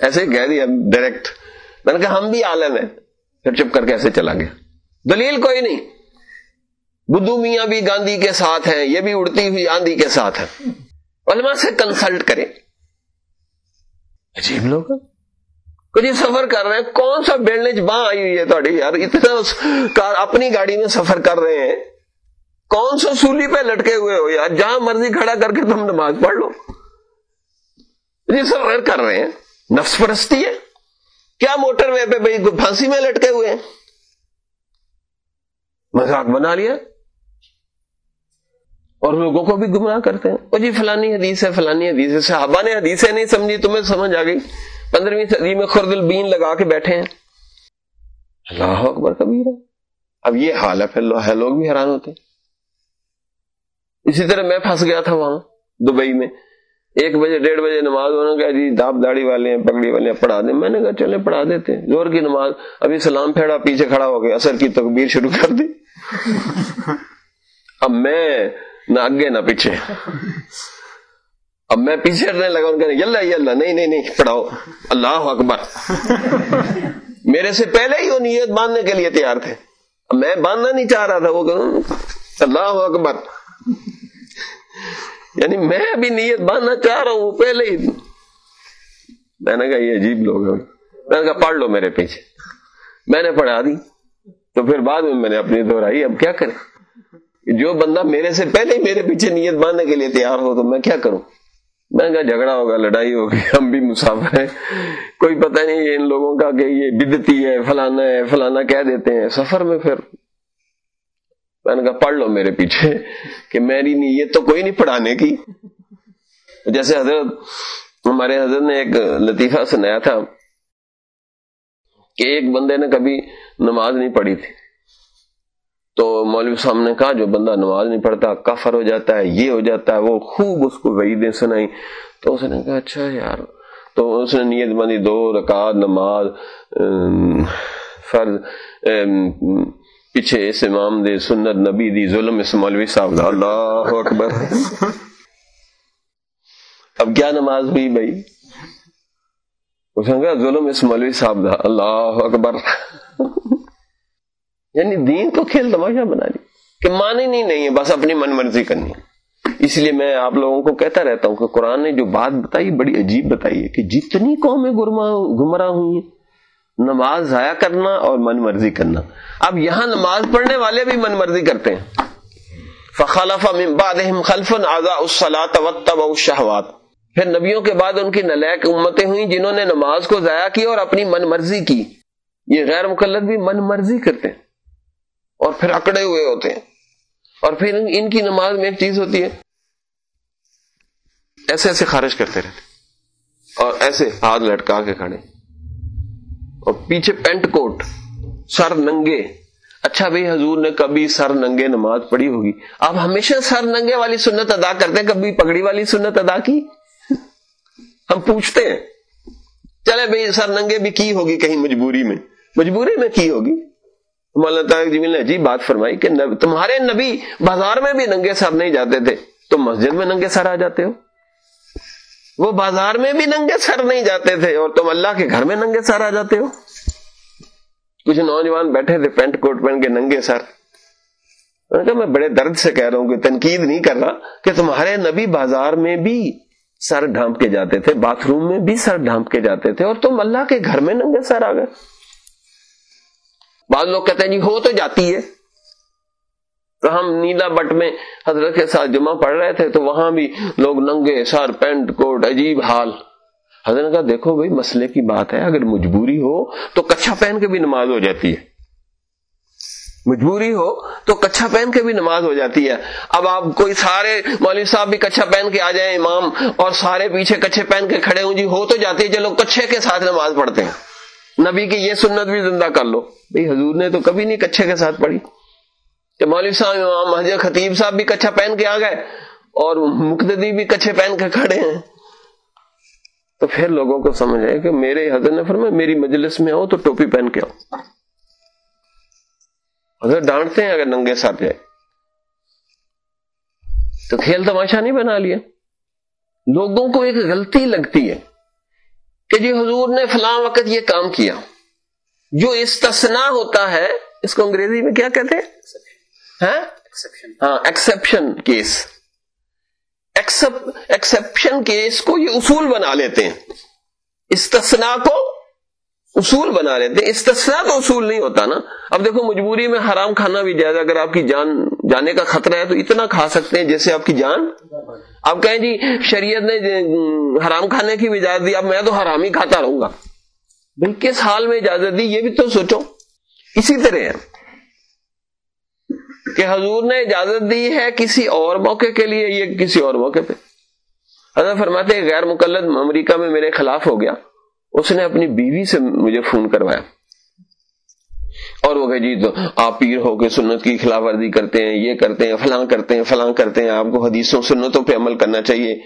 ایسے کہہ دیا ڈائریکٹ میں نے کہا ہم بھی عالم ہیں۔ پھر چپ کر کے ایسے چلا گیا۔ دلیل کوئی نہیں۔ بدھو میاں بھی گاندھی کے ساتھ ہیں یہ بھی اڑتی ہوئی آندھی کے ساتھ ہے علماء سے کنسلٹ کریں۔ عجیب لوگ کچھ سفر کر رہے ہیں۔ کون سا بیلنے باں آئی ہوئی ہے تھوڑی؟ یار، اتنا اپنی گاڑی میں سفر کر رہے ہیں۔ کون سا سولی پہ لٹکے ہوئے ہو؟ یار، جہاں مرضی کھڑا کر کے تم نماز پڑھ لو۔ جی سفر کر رہے ہیں۔ نفس پرستی ہے۔ کیا موٹر وے پہ بھائی پھانسی میں لٹکے ہوئے ہیں؟ مذاق بنا لیا۔ اور لوگوں کو بھی گمراہ کرتے ہیں۔ وہ جی فلانی حدیث ہے، فلانی حدیث ہے۔ صحابہ نے حدیثیں نہیں سمجھی، تمہیں سمجھ آ گئی۔ پندرہویں صدی میں خرد البین لگا کے بیٹھے ہیں۔ اللہ اکبر کبیر اب یہ حال ہے پھر ہے لوگ بھی حیران ہوتے اسی طرح میں پھنس گیا تھا وہاں دبئی میں۔ ایک بجے ڈیڑھ بجے نماز ہونا کہا جی داپ داڑھی والے ہیں پگڑی والے ہیں پڑھا دیں۔ میں نے کہا چلے پڑھا دیتے زور کی نماز ابھی سلام پھیڑا پیچھے کھڑا ہو گیا اثر کی تکبیر شروع کر دی۔ اب میں نہ آگے نہ پیچھے۔ اب میں پیچھے ہٹنے لگا ان کہنے یلہ یلہ نہیں نہیں نہیں پڑھاؤ۔ اللہ اکبر۔ میرے سے پہلے ہی وہ نیت باندھنے کے لیے تیار تھے۔ اب میں باندھنا نہیں چاہ رہا تھا وہ اللہ اکبر۔ یعنی میں ابھی نیت باندھنا چاہ رہا ہوں پہلے ہی۔ میں نے کہا یہ عجیب لوگ ہیں۔ میں نے کہا پڑھ لو میرے پیچھے۔ میں نے پڑھا دی۔ تو پھر بعد میں میں نے اپنی دہرائی اب کیا کریں؟ جو بندہ میرے سے پہلے ہی میرے پیچھے نیت باندھنے کے لیے تیار ہو تو میں کیا کروں؟ میں نے کہا جھگڑا ہوگا، لڑائی ہوگی، ہم بھی مسافر ہیں۔ کوئی پتہ نہیں ان لوگوں کا کہ یہ بدتی ہے، فلانا ہے، فلانا کہہ دیتے ہیں۔ سفر میں پھر میں نے کہا پڑھ لو میرے پیچھے کہ میری نیت تو کوئی نہیں پڑھانے کی۔ جیسے حضرت، ہمارے حضرت نے ایک لطیفہ سنایا تھا کہ ایک بندے نے کبھی نماز نہیں پڑھی تھی۔ تو مولوی صاحب نے کہا، جو بندہ نماز نہیں پڑھتا، کفر ہو جاتا ہے، یہ ہو جاتا ہے، وہ خوب اس کو وعیدیں سنائی۔ تو اس نے کہا اچھا یار۔ تو اس نے نیت بندی دو رکعت نماز فرض پیچھے اس امام دے، سنت نبی دی ظلم اس مولوی صاحب دا۔ اللہ اکبر۔ اب کیا نماز ہوئی بھائی؟ اس نے کہا، ظلم اس مولوی صاحب دا۔ اللہ اکبر۔ یعنی دین تو کھیل تماشا بنا لی کہ مانی نہیں نہیں ہے، بس اپنی من مرضی کرنی اس لیے میں آپ لوگوں کو کہتا رہتا ہوں کہ قرآن نے جو بات بتائی بڑی عجیب بتائی ہے کہ جتنی قومیں گمراہ ہوئی ہیں، نماز ضائع کرنا اور من مرضی کرنا۔ اب یہاں نماز پڑھنے والے بھی من مرضی کرتے ہیں۔ فخلف من بعدهم خلف اعضاء الصلاه واتبعوا الشهوات پھر نبیوں کے بعد ان کی نلیک امتیں ہوئیں جنہوں نے نماز کو ضائع کی اور اپنی من مرضی کی۔ یہ غیر مقلد بھی من مرضی کرتے ہیں۔ اور پھر اکڑے ہوئے ہوتے ہیں۔ اور پھر ان کی نماز میں ایک چیز ہوتی ہے۔ ایسے ایسے خارج کرتے رہتے۔ اور ایسے ہاتھ لٹکا کے کھڑے۔ اور پیچھے پینٹ کوٹ، سر ننگے۔ اچھا بھائی، حضور نے کبھی سر ننگے نماز پڑھی ہوگی۔ آپ ہمیشہ سر ننگے والی سنت ادا کرتے ہیں، کبھی پگڑی والی سنت ادا کی؟ ہم پوچھتے ہیں۔ چلے بھائی، سر ننگے بھی کی ہوگی کہیں مجبوری میں؟ مجبوری میں کی ہوگی؟ مولانا جمیل نے جی عجیب بات فرمائی کہ تمہارے نبی بازار میں بھی ننگے سر نہیں جاتے تھے تم مسجد میں ننگے سر آ جاتے ہو؟ وہ بازار میں بھی ننگے سر نہیں جاتے تھے اور تم اللہ کے گھر میں ننگے سر آ جاتے ہو؟ کچھ نوجوان بیٹھے تھے پینٹ کوٹ پہن کے ننگے سر۔ میں بڑے درد سے کہہ رہا ہوں کہ تنقید نہیں کر رہا کہ تمہارے نبی بازار میں بھی سر ڈھانپ کے جاتے تھے، باتھ روم میں بھی سر ڈھانپ کے جاتے تھے اور تم اللہ کے گھر میں ننگے سر آ گئے۔ بعض لوگ کہتے ہیں جی ہو تو جاتی ہے۔ تو ہم نیلا بٹ میں حضرت کے ساتھ جمع پڑھ رہے تھے تو وہاں بھی لوگ ننگے سر، پینٹ، کوٹ، عجیب حال۔ حضرت نے کہا، دیکھو بھائی، مسئلے کی بات ہے، اگر مجبوری ہو تو کچھا پہن کے بھی نماز ہو جاتی ہے۔ مجبوری ہو تو کچھا پہن کے بھی نماز ہو جاتی ہے۔ اب آپ کوئی سارے مولوی صاحب بھی کچھا پہن کے آ جائیں، امام اور سارے پیچھے کچھے پہن کے کھڑے ہوں جی ہو تو جاتی ہے، جو لوگ کچھے کے ساتھ نماز پڑھتے ہیں۔ نبی کی یہ سنت بھی زندہ کر لو۔ بھائی حضور نے تو کبھی نہیں کچھے کے ساتھ پڑھی۔ کہ مولوی صاحب، امام مسجد خطیب صاحب بھی کچھا پہن کے آ گئے اور مقتدی بھی کچھے پہن کے کھڑے ہیں۔ تو پھر لوگوں کو سمجھ آئے کہ میرے حضرت نے فرمایا، میری مجلس میں آؤ تو ٹوپی پہن کے آؤ۔ حضرت ڈانٹتے ہیں اگر ننگے ساتھ جائے۔ تو کھیل تماشا نہیں بنا لیا۔ لوگوں کو ایک غلطی لگتی ہے۔ کہ جی حضور نے فلاں وقت یہ کام کیا۔ جو استثنا ہوتا ہے اس کو انگریزی میں کیا کہتے ہیں؟ ہاں؟ ایکسپشن کیس ایکسپشن کیس کو یہ اصول بنا لیتے ہیں۔ استثنا کو اصول بنا لیتے ہیں۔ استثنا تو اصول نہیں ہوتا نا۔ اب دیکھو مجبوری میں حرام کھانا بھی جائز اگر آپ کی جان جانے کا خطرہ ہے تو اتنا کھا سکتے ہیں جیسے آپ کی جان۔ آپ کہیں جی شریعت نے جی، حرام کھانے کی بھی اجازت دی، اب میں تو حرام ہی کھاتا رہوں گا۔ بھائی، کس حال میں اجازت دی؟ یہ بھی تو سوچو۔ اسی طرح ہے کہ حضور نے اجازت دی ہے کسی اور موقع کے لیے، یہ کسی اور موقع پہ۔ حضرت فرماتے غیر مقلد امریکہ میں میرے خلاف ہو گیا۔ اس نے اپنی بیوی سے مجھے فون کروایا۔ اور وہ کہ جی تو آپ پیر ہو کے سنت کی خلاف ورزی کرتے ہیں، یہ کرتے ہیں، فلاں کرتے ہیں، فلاں کرتے ہیں، آپ کو حدیثوں، سنتوں پہ عمل کرنا چاہیے۔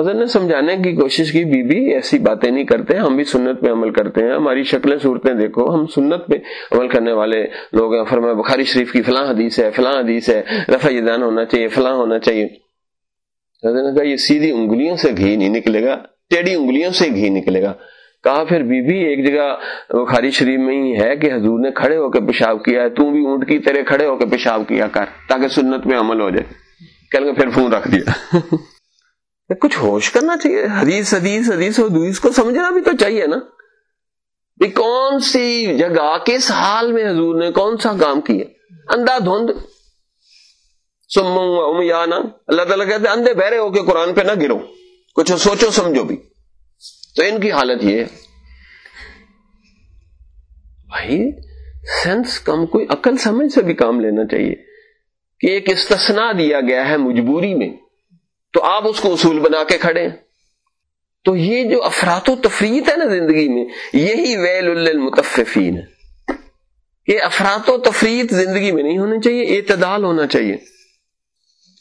حضرت نے سمجھانے کی کوشش کی بی بی ایسی باتیں نہیں کرتے، ہم بھی سنت پہ عمل کرتے ہیں، ہماری شکلیں، صورتیں دیکھو، ہم سنت پہ عمل کرنے والے لوگ ہیں۔ فرما بخاری شریف کی فلاں حدیث ہے، فلاں حدیث ہے، رفع دان ہونا چاہیے، فلاں ہونا چاہیے۔ حضرت نے کہا، یہ سیدھی انگلیوں سے گھی نہیں نکلے گا، ٹیڑھی انگلیوں سے گھی نکلے گا۔ کہا پھر بی بی ایک جگہ بخاری شریف میں ہی ہے کہ حضور نے کھڑے ہو کے پیشاب کیا ہے، تو بھی اونٹ کی طرح کھڑے ہو کے پیشاب کیا کر تاکہ سنت پہ عمل ہو جائے۔ کہ پھر فون رکھ دیا۔ کچھ ہوش کرنا چاہیے۔ حدیث حدیث حدیث حدیث کو سمجھنا بھی تو چاہیے نا۔ کون سی جگہ، کس حال میں حضور نے کون سا کام کیا؟ اندھا دھند۔ سم یا نا اللہ تعالیٰ کہتے اندھے بہرے ہو کے قرآن پہ نہ گرو۔ کچھ سوچو، سمجھو بھی۔ تو ان کی حالت یہ ہے۔ بھائی سینس کم، کوئی عقل سمجھ سے بھی کام لینا چاہیے کہ ایک استثنا دیا گیا ہے مجبوری میں۔ تو آپ اس کو اصول بنا کے کھڑے ہیں۔ تو یہ جو افراد و تفریح ہے نا زندگی میں، یہی ویل المتفین ہے۔ کہ افراد و تفریح زندگی میں نہیں ہونے چاہیے، اعتدال ہونا چاہیے۔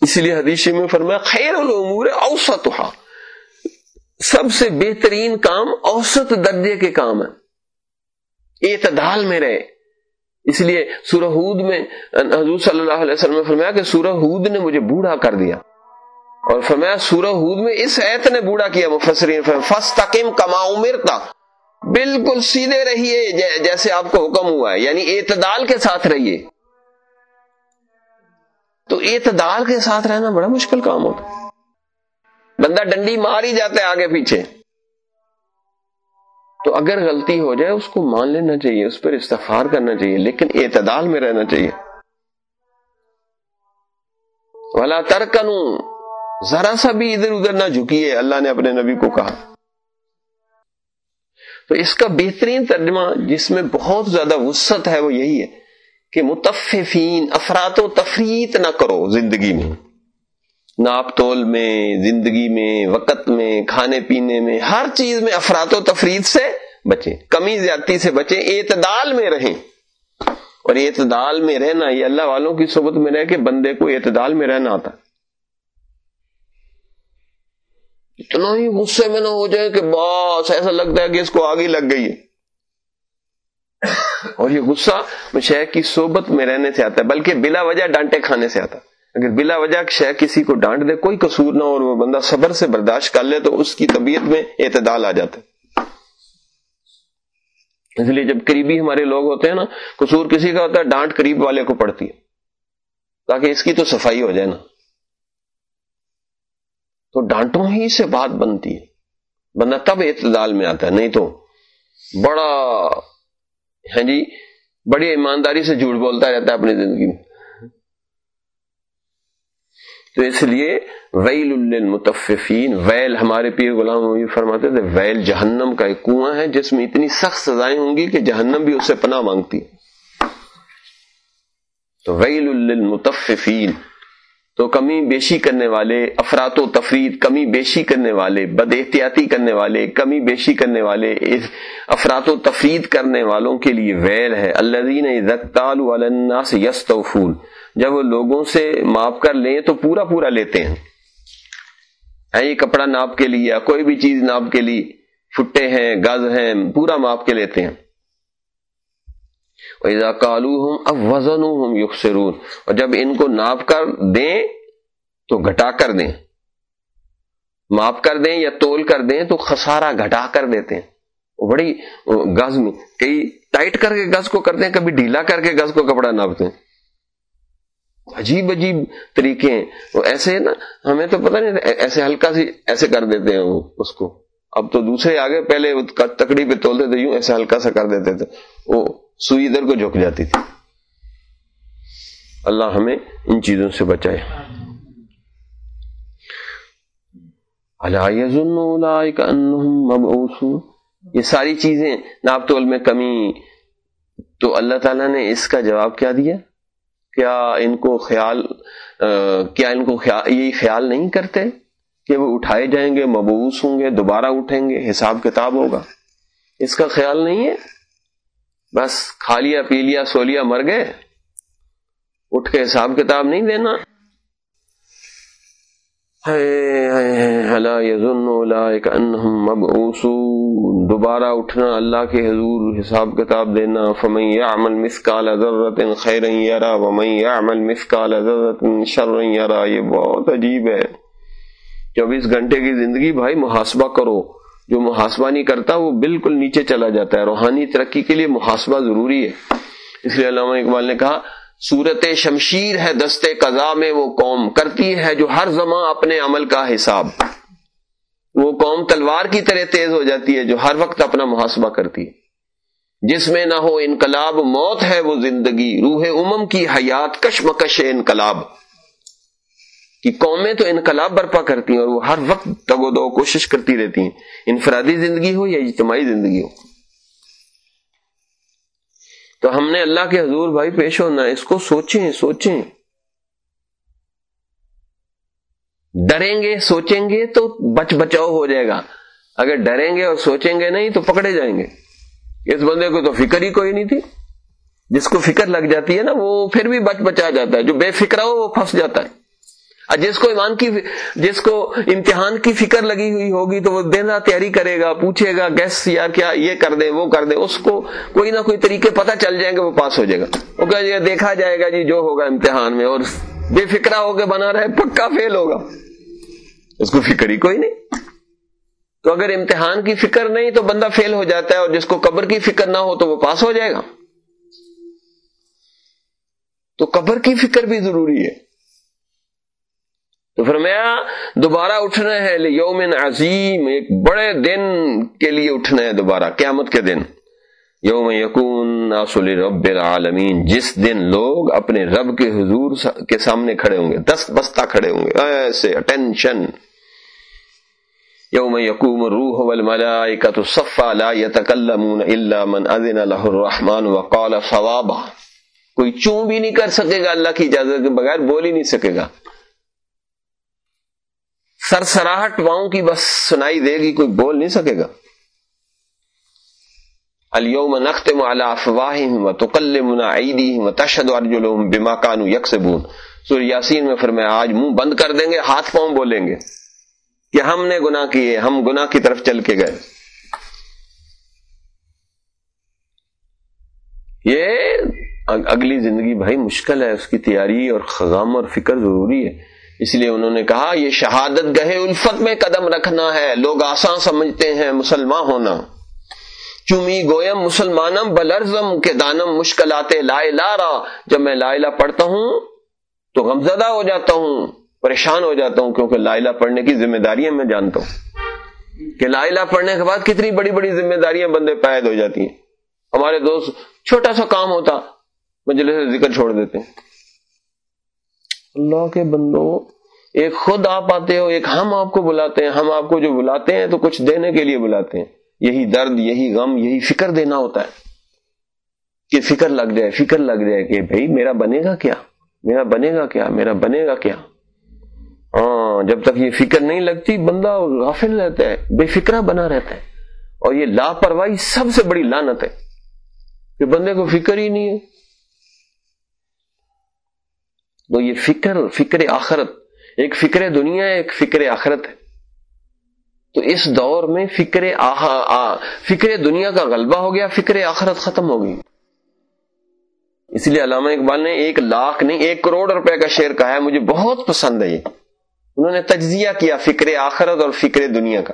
اس لیے حدیث میں فرمایا، خیر العمور اوسط سب سے بہترین کام اوسط درجے کے کام ہے۔ اعتدال میں رہے۔ اس لیے سورہ ہود میں حضور صلی اللہ علیہ وسلم نے فرمایا کہ سورہ ہود نے مجھے بوڑھا کر دیا۔ اور فرمایا سورہ ہود میں اس ایت نے بوڑھا کیا، مفسرین فس کما امرتا بالکل سیدھے رہیے جیسے آپ کو حکم ہوا ہے یعنی اعتدال کے ساتھ رہیے۔ تو اعتدال کے ساتھ رہنا بڑا مشکل کام ہوتا بندہ ڈنڈی مار ہی جاتا ہے آگے پیچھے۔ تو اگر غلطی ہو جائے، اس کو مان لینا چاہیے، اس پر استفار کرنا چاہیے، لیکن اعتدال میں رہنا چاہیے۔ ولا ترکنوں ذرا سا بھی ادھر ادھر نہ جھکیے، اللہ نے اپنے نبی کو کہا۔ تو اس کا بہترین ترجمہ جس میں بہت زیادہ وسط ہے، وہ یہی ہے کہ متففین، افراد و تفریح نہ کرو زندگی میں۔ ناپ تول میں، زندگی میں، وقت میں، کھانے پینے میں، ہر چیز میں افراد و تفریح سے بچیں، کمی زیادتی سے بچیں، اعتدال میں رہیں۔ اور اعتدال میں رہنا، یہ اللہ والوں کی صحبت میں رہ کے بندے کو اعتدال میں رہنا آتا۔ اتنا ہی غصے میں نہ ہو جائے کہ بس ایسا لگتا ہے کہ اس کو آگے لگ گئی ہے۔ اور یہ غصہ شہ کی صحبت میں رہنے سے آتا ہے، بلکہ بلا وجہ ڈانٹے کھانے سے آتا۔ اگر بلا وجہ شہ کسی کو ڈانٹ دے، کوئی قصور نہ اور وہ بندہ صبر سے برداشت کر لے تو اس کی طبیعت میں اعتدال آ جاتا ہے۔ اس لیے جب قریبی ہمارے لوگ ہوتے ہیں نا، قصور کسی کا ہوتا ہے، ڈانٹ قریب والے کو پڑتی ہے۔ تاکہ اس کی تو صفائی ہو جائے نا۔ تو ڈانٹوں ہی سے بات بنتی ہے۔ بندہ تب اعتدال میں آتا ہے، نہیں تو بڑا ہاں جی بڑی ایمانداری سے جھوٹ بولتا رہتا ہے اپنی زندگی میں۔ تو اس لیے ویل المتفین ویل ہمارے پیر غلام فرماتے تھے، ویل جہنم کا ایک کنواں ہے، جس میں اتنی سخت سزائیں ہوں گی کہ جہنم بھی اس سے پناہ مانگتی تو ویل المتفین تو کمی بیشی کرنے والے، افراد و تفریح کمی بیشی کرنے والے، بد احتیاطی کرنے والے، کمی بیشی کرنے والے افراد و تفریح کرنے والوں کے لیے ویل ہے۔ اللہ سے یس جب وہ لوگوں سے ماپ کر لیں تو پورا پورا لیتے ہیں۔ یہ کپڑا ناپ کے لیے یا کوئی بھی چیز ناپ کے لیے فٹے ہیں گز ہیں، پورا ماپ کے لیتے ہیں۔ کالو ہوں اب وزن ہوں اور جب ان کو ناپ کر دیں تو گھٹا کر دیں۔ ماپ کر دیں یا تول کر دیں تو خسارا گھٹا کر دیتے ہیں۔ بڑی گز میں، کئی ٹائٹ کر کے گز کو کرتے ہیں کبھی ڈھیلا کر کے گز کو کپڑا ناپتے ہیں۔ عجیب عجیب طریقے ہیں۔ وہ ایسے نا، ہمیں تو پتہ نہیں، ایسے ہلکا سی ایسے کر دیتے ہیں وہ اس کو۔ اب تو دوسرے آگے پہلے تکڑی پہ تولتے تھے، یوں ایسے ہلکا سا کر دیتے تھے۔ وہ سوئی ادھر کو جھک جاتی تھی۔ اللہ ہمیں ان چیزوں سے بچائے۔ یہ ساری چیزیں ناپتول میں کمی۔ تو اللہ تعالیٰ نے اس کا جواب کیا دیا؟ کیا ان کو خیال کیا ان کو خیال یہی خیال نہیں کرتے کہ وہ اٹھائے جائیں گے مبوس ہوں گے، دوبارہ اٹھیں گے، حساب کتاب ہوگا؟ اس کا خیال نہیں ہے؟ بس کھا لیا، پی لیا، سو لیا، مر گئے؟ اٹھ کے حساب کتاب نہیں دینا؟ دوبارہ اٹھنا اللہ کے حضور، حساب کتاب دینا، فمن عمل مسکال ضرورت خیر یارا ومن عمل مسکال ضرورت شر یارا یہ بہت عجیب ہے۔ چوبیس گھنٹے کی زندگی بھائی محاسبہ کرو، جو محاسبہ نہیں کرتا وہ بالکل نیچے چلا جاتا ہے۔ روحانی ترقی کے لیے محاسبہ ضروری ہے۔ اس لیے علامہ اقبال نے کہا صورت شمشیر ہے دستے قضا میں وہ قوم کرتی ہے جو ہر زماں اپنے عمل کا حساب۔ وہ قوم تلوار کی طرح تیز ہو جاتی ہے جو ہر وقت اپنا محاسبہ کرتی ہے۔ جس میں نہ ہو انقلاب، موت ہے وہ زندگی۔ روح امم کی حیات، کشمکش انقلاب۔ کی قومیں تو انقلاب برپا کرتی ہیں اور وہ ہر وقت تگ و دو کوشش کرتی رہتی ہیں۔ انفرادی زندگی ہو یا اجتماعی زندگی ہو۔ تو ہم نے اللہ کے حضور بھائی پیش ہونا اس کو سوچیں سوچیں۔ ڈریں گے، سوچیں گے تو بچ بچاؤ ہو جائے گا۔ اگر ڈریں گے اور سوچیں گے نہیں تو پکڑے جائیں گے۔ اس بندے کو تو فکر ہی کوئی نہیں تھی۔ جس کو فکر لگ جاتی ہے نا، وہ پھر بھی بچ بچا جاتا ہے۔ جو بے فکر ہو وہ پھنس جاتا ہے۔ اور جس کو ایمان کی جس کو امتحان کی فکر لگی ہوئی ہوگی تو وہ دینا تیاری کرے گا، پوچھے گا، گیس یار کیا یہ کر دے، وہ کر دے اس کو کوئی نہ کوئی طریقے پتہ چل جائیں گے، وہ پاس ہو جائے گا۔ وہ کہ دیکھا جائے گا جی جو ہوگا امتحان میں اور بے فکرا ہو کے بنا رہے پکا فیل ہوگا۔ اس کو فکر ہی کوئی نہیں۔ تو اگر امتحان کی فکر نہیں تو بندہ فیل ہو جاتا ہے اور جس کو قبر کی فکر نہ ہو تو وہ پاس ہو جائے گا۔ تو قبر کی فکر بھی ضروری ہے۔ تو فرمایا، دوبارہ اٹھنا ہے یومن عظیم، ایک بڑے دن کے لیے اٹھنا ہے دوبارہ، قیامت کے دن۔ یوم یقون رب العالمین، جس دن لوگ اپنے رب کے حضور کے سامنے کھڑے ہوں گے، دست بستہ کھڑے ہوں گے، ایسے اٹینشن یوم یقوم روح والملائکۃ صفا، لا يتكلمون الا من اذن له الرحمن وقال صوابا کوئی چوں بھی نہیں کر سکے گا، اللہ کی اجازت کے بغیر بول ہی نہیں سکے گا۔ سر سراہٹ واؤں کی بس سنائی دے گی، کوئی بول نہیں سکے گا۔ اليوم نختم على افواههم وتكلمنا ايديهم وتشهد ارجلهم بما كانوا يكسبون سورہ یاسین میں فرمایا، آج منہ بند کر دیں گے، ہاتھ پاؤں بولیں گے کہ ہم نے گنا کیے، ہم گنا کی طرف چل کے گئے۔ یہ اگلی زندگی بھائی مشکل ہے، اس کی تیاری اور خزام اور فکر ضروری ہے۔ اس لیے انہوں نے کہا، یہ شہادت گہے الفت میں قدم رکھنا ہے، لوگ آسان سمجھتے ہیں مسلمان ہونا۔ چومی گویم مسلمانم بلرزم کے دانم مشکلات لائے لارا جب میں لائلہ پڑھتا ہوں تو غمزدہ ہو جاتا ہوں، پریشان ہو جاتا ہوں، کیونکہ لائلہ پڑھنے کی ذمہ داریاں میں جانتا ہوں۔ کہ لائلہ پڑھنے کے بعد کتنی بڑی بڑی ذمہ داریاں بندے پید ہو جاتی ہیں۔ ہمارے دوست، چھوٹا سا کام ہوتا مجلے سے ذکر چھوڑ دیتے ہیں۔ اللہ کے بندوں، ایک خود آپ آتے ہو، ایک ہم آپ کو بلاتے ہیں۔ ہم آپ کو جو بلاتے ہیں تو کچھ دینے کے لیے بلاتے ہیں۔ یہی درد، یہی غم، یہی فکر دینا ہوتا ہے کہ فکر لگ جائے، فکر لگ جائے کہ بھائی میرا بنے گا کیا؟ میرا بنے گا کیا؟ میرا بنے گا کیا؟ ہاں جب تک یہ فکر نہیں لگتی، بندہ غافل رہتا ہے، بے فکرہ بنا رہتا ہے۔ اور یہ لاپرواہی سب سے بڑی لانت ہے کہ بندے کو فکر ہی نہیں ہے۔ تو یہ فکر فکر آخرت، ایک فکر دنیا ہے ایک فکر آخرت ہے۔ تو اس دور میں فکر آ، فکر دنیا کا غلبہ ہو گیا، فکر آخرت ختم ہو گئی۔ اس لیے علامہ اقبال نے ایک لاکھ نہیں، ایک کروڑ روپے کا شعر کہا ہے، مجھے بہت پسند ہے یہ۔ انہوں نے تجزیہ کیا فکر آخرت اور فکر دنیا کا۔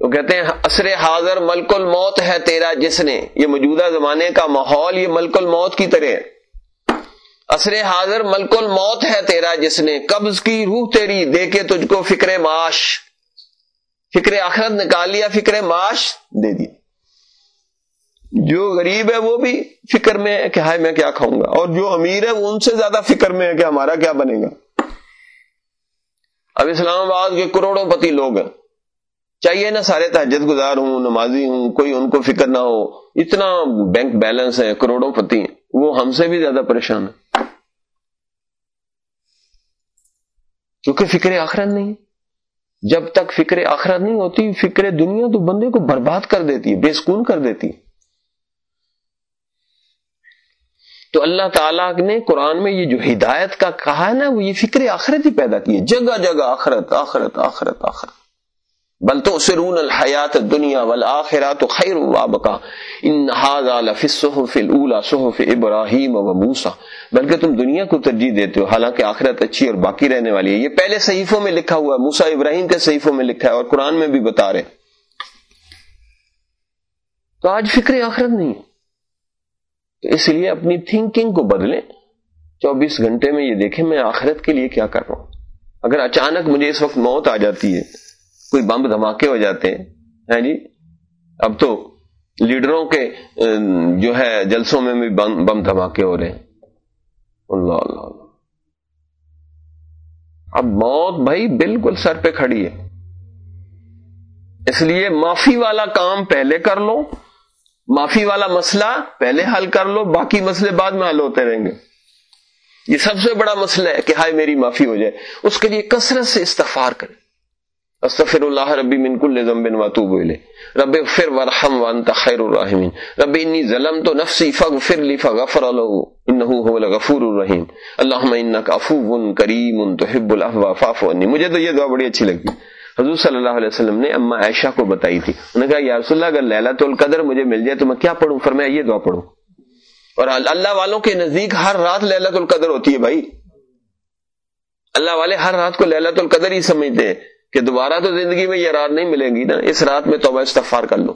وہ کہتے ہیں، عصر حاضر ملک الموت ہے تیرا جس نے۔ یہ موجودہ زمانے کا ماحول، یہ ملک الموت کی طرح ہے۔ عصر حاضر ملک الموت ہے تیرا جس نے قبض کی روح تیری دے کے تجھ کو فکر معاش۔ فکر آخرت نکال لیا، فکر معاش دے دیا جو غریب ہے وہ بھی فکر میں ہے کہ ہائے میں کیا کھاؤں گا، اور جو امیر ہے وہ ان سے زیادہ فکر میں ہے کہ ہمارا کیا بنے گا۔ اب اسلام آباد کے کروڑوں پتی لوگ ہیں۔ چاہیے نا سارے تحجد گزار ہوں، نمازی ہوں، کوئی ان کو فکر نہ ہو۔ اتنا بینک بیلنس ہے کروڑوں پتی ہیں۔ وہ ہم سے بھی زیادہ پریشان ہے کیونکہ فکر آخرت نہیں جب تک فکر آخرت نہیں ہوتی، فکر دنیا تو بندے کو برباد کر دیتی ہے بے سکون کر دیتی ہے۔ تو اللہ تعالیٰ نے قرآن میں یہ جو ہدایت کا کہا ہے نا، وہ یہ فکر آخرت ہی پیدا کی ہے۔ جگہ جگہ آخرت آخرت آخرت آخرت۔ بل تو سرون الحیات دنیا والآخرات خیر وابقا ان صحف الاولا صحف ابراہیم و موسا بلکہ تم دنیا کو ترجیح دیتے ہو، حالانکہ آخرت اچھی اور باقی رہنے والی ہے۔ یہ پہلے صحیفوں میں لکھا ہوا ہے موسا ابراہیم کے صحیفوں میں لکھا ہے اور قرآن میں بھی بتا رہے تو آج فکر آخرت نہیں تو اس لیے اپنی تھنکنگ کو بدلیں۔ چوبیس گھنٹے میں یہ دیکھیں میں آخرت کے لیے کیا کر رہا ہوں۔ اگر اچانک مجھے اس وقت موت آ جاتی ہے کوئی بم دھماکے ہو جاتے ہیں ہاں جی؟ اب تو لیڈروں کے جو ہے جلسوں میں بھی بم دھماکے ہو رہے ہیں۔ اللہ اللہ اللہ۔ اب موت بھائی بالکل سر پہ کھڑی ہے۔ اس لیے معافی والا کام پہلے کر لو، معافی والا مسئلہ پہلے حل کر لو، باقی مسئلے بعد میں حل ہوتے رہیں گے۔ یہ سب سے بڑا مسئلہ ہے کہ ہائے میری معافی ہو جائے۔ اس کے لیے کثرت سے استفار کرے استفر اللہ ربی من کل ذنب واتوب الیہ رب فر ورحم وانت خیر الرحمین رب انی ظلمت نفسی فاغفر لی فغفر له انه هو الغفور الرحیم اللهم انک عفو کریم تحب العفو فاعف عنی مجھے تو یہ دعا بڑی اچھی لگتی حضور صلی اللہ علیہ وسلم نے اما عائشہ کو بتائی تھی انہوں نے کہا یا رسول اللہ اگر ليلۃ القدر مجھے مل جائے تو میں کیا پڑھوں فرمایا یہ دعا پڑھوں اور اللہ والوں کے نزدیک ہر رات ليلۃ القدر ہوتی ہے بھائی اللہ والے ہر رات کو ليلۃ القدر ہی سمجھتے ہیں کہ دوبارہ تو زندگی میں یہ رات نہیں ملے گی نا، اس رات میں توبہ استغفار کر لو۔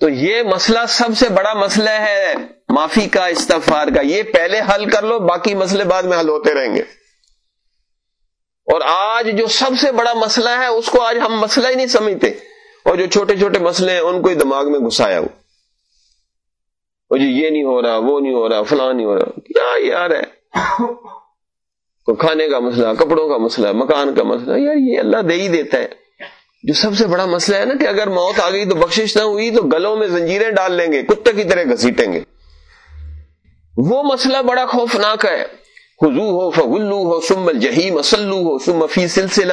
تو یہ مسئلہ سب سے بڑا مسئلہ ہے، معافی کا، استغفار کا۔ یہ پہلے حل کر لو، باقی مسئلے بعد میں حل ہوتے رہیں گے۔ اور آج جو سب سے بڑا مسئلہ ہے، اس کو آج ہم مسئلہ ہی نہیں سمجھتے۔ اور جو چھوٹے چھوٹے مسئلے ہیں، ان کو ہی دماغ میں گھسایا ہو اور جو یہ نہیں ہو رہا، وہ نہیں ہو رہا، فلاں نہیں ہو رہا۔ کیا یار ہے؟ کوئی کھانے کا مسئلہ، کپڑوں کا مسئلہ، مکان کا مسئلہ، یار یہ اللہ دے ہی دیتا ہے۔ جو سب سے بڑا مسئلہ ہے نا کہ اگر موت آ گئی تو بخشش نہ ہوئی تو گلوں میں زنجیریں ڈال لیں گے، کتے کی طرح گھسیٹیں گے۔ وہ مسئلہ بڑا خوفناک ہے۔ خزو ہو فغلو ہو سم جہی مسلو ہو سم فی سلسلہ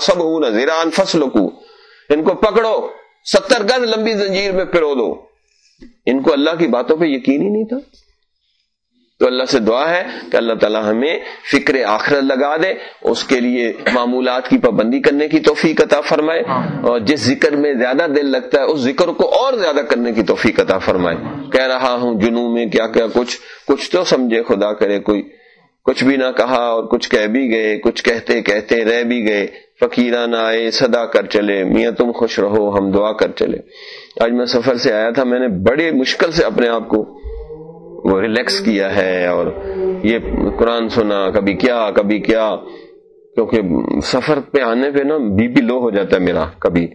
سب ہو نہ زیران فصل کو ان کو پکڑو، ستر گز لمبی زنجیر میں پرو دو۔ ان کو اللہ کی باتوں پہ یقین ہی نہیں تھا۔ تو اللہ سے دعا ہے کہ اللہ تعالی ہمیں فکر آخرت لگا دے اس کے لیے معمولات کی پابندی کرنے کی توفیق عطا فرمائے اور جس ذکر میں زیادہ دل لگتا ہے اس ذکر کو اور زیادہ کرنے کی توفیق عطا فرمائے۔ کہہ رہا ہوں جنو میں کیا کیا کچھ کچھ تو سمجھے خدا کرے کوئی۔ کچھ بھی نہ کہا اور کچھ کہہ بھی گئے کچھ کہتے کہتے رہ بھی گئے۔ فقیرہ نہ آئے صدا کر چلے۔ میاں تم خوش رہو ہم دعا کر چلے۔ آج میں سفر سے آیا تھا میں نے بڑی مشکل سے اپنے آپ کو وہ ریلیکس کیا ہے اور یہ قرآن سنا، کبھی کیا کبھی کیا، کیونکہ سفر پہ آنے پہ نا بی پی لو ہو جاتا ہے میرا، کبھی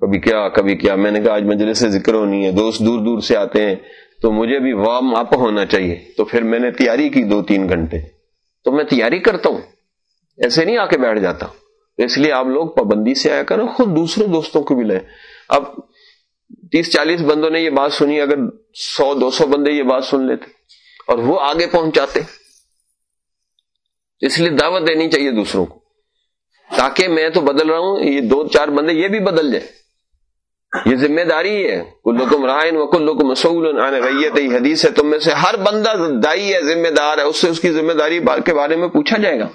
کبھی کیا کبھی کیا۔ میں نے کہا آج مجلس سے ذکر ہونی ہے، دوست دور دور سے آتے ہیں، تو مجھے بھی وارم اپ ہونا چاہیے۔ تو پھر میں نے تیاری کی دو تین گھنٹے۔ تو میں تیاری کرتا ہوں، ایسے نہیں آ کے بیٹھ جاتا۔ اس لیے آپ لوگ پابندی سے آیا کرو، خود دوسرے دوستوں کو بھی لیں اب تیس چالیس بندوں نے یہ بات سنی، اگر سو، دو سو بندے یہ بات سن لیتے اور وہ آگے پہنچاتے۔ اس لیے دعوت دینی چاہیے دوسروں کو۔ تاکہ میں تو بدل رہا ہوں، یہ دو چار بندے یہ بھی بدل جائے یہ ذمہ داری ہے۔ کلکم رائن و کلکم مسول ریت حدیث ہے۔ تم میں سے ہر بندہ دائی ہے، ذمہ دار ہے۔ اس سے اس کی ذمہ داری کے بارے میں پوچھا جائے گا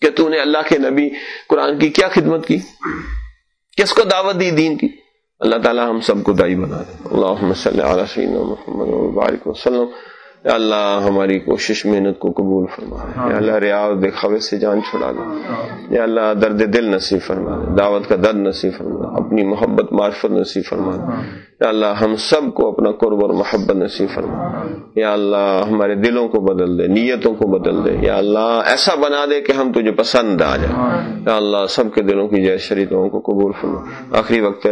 کہ تو نے اللہ کے نبی قرآن کی کیا خدمت کی؟ کس کو دعوت دی دین کی؟ اللہ تعالی ہم سب کو دائی بنا دے۔ اللہ صلی علیہ محمد وسلم۔ یا اللہ ہماری کوشش محنت کو قبول فرما یا اللہ ریاض دکھاوے سے جان چھڑا دے۔ یا اللہ درد دل نصیب فرما دے۔ دعوت کا درد نصیب فرما دے۔ اپنی محبت معرفت نصیب فرما دے۔ یا اللہ ہم سب کو اپنا قرب اور محبت نصیب فرما یا اللہ ہمارے دلوں کو بدل دے، نیتوں کو بدل دے۔ یا اللہ ایسا بنا دے کہ ہم تجھے پسند آ جائے یا اللہ سب کے دلوں کی جائے شریتوں کو قبول فرما۔ آخری وقت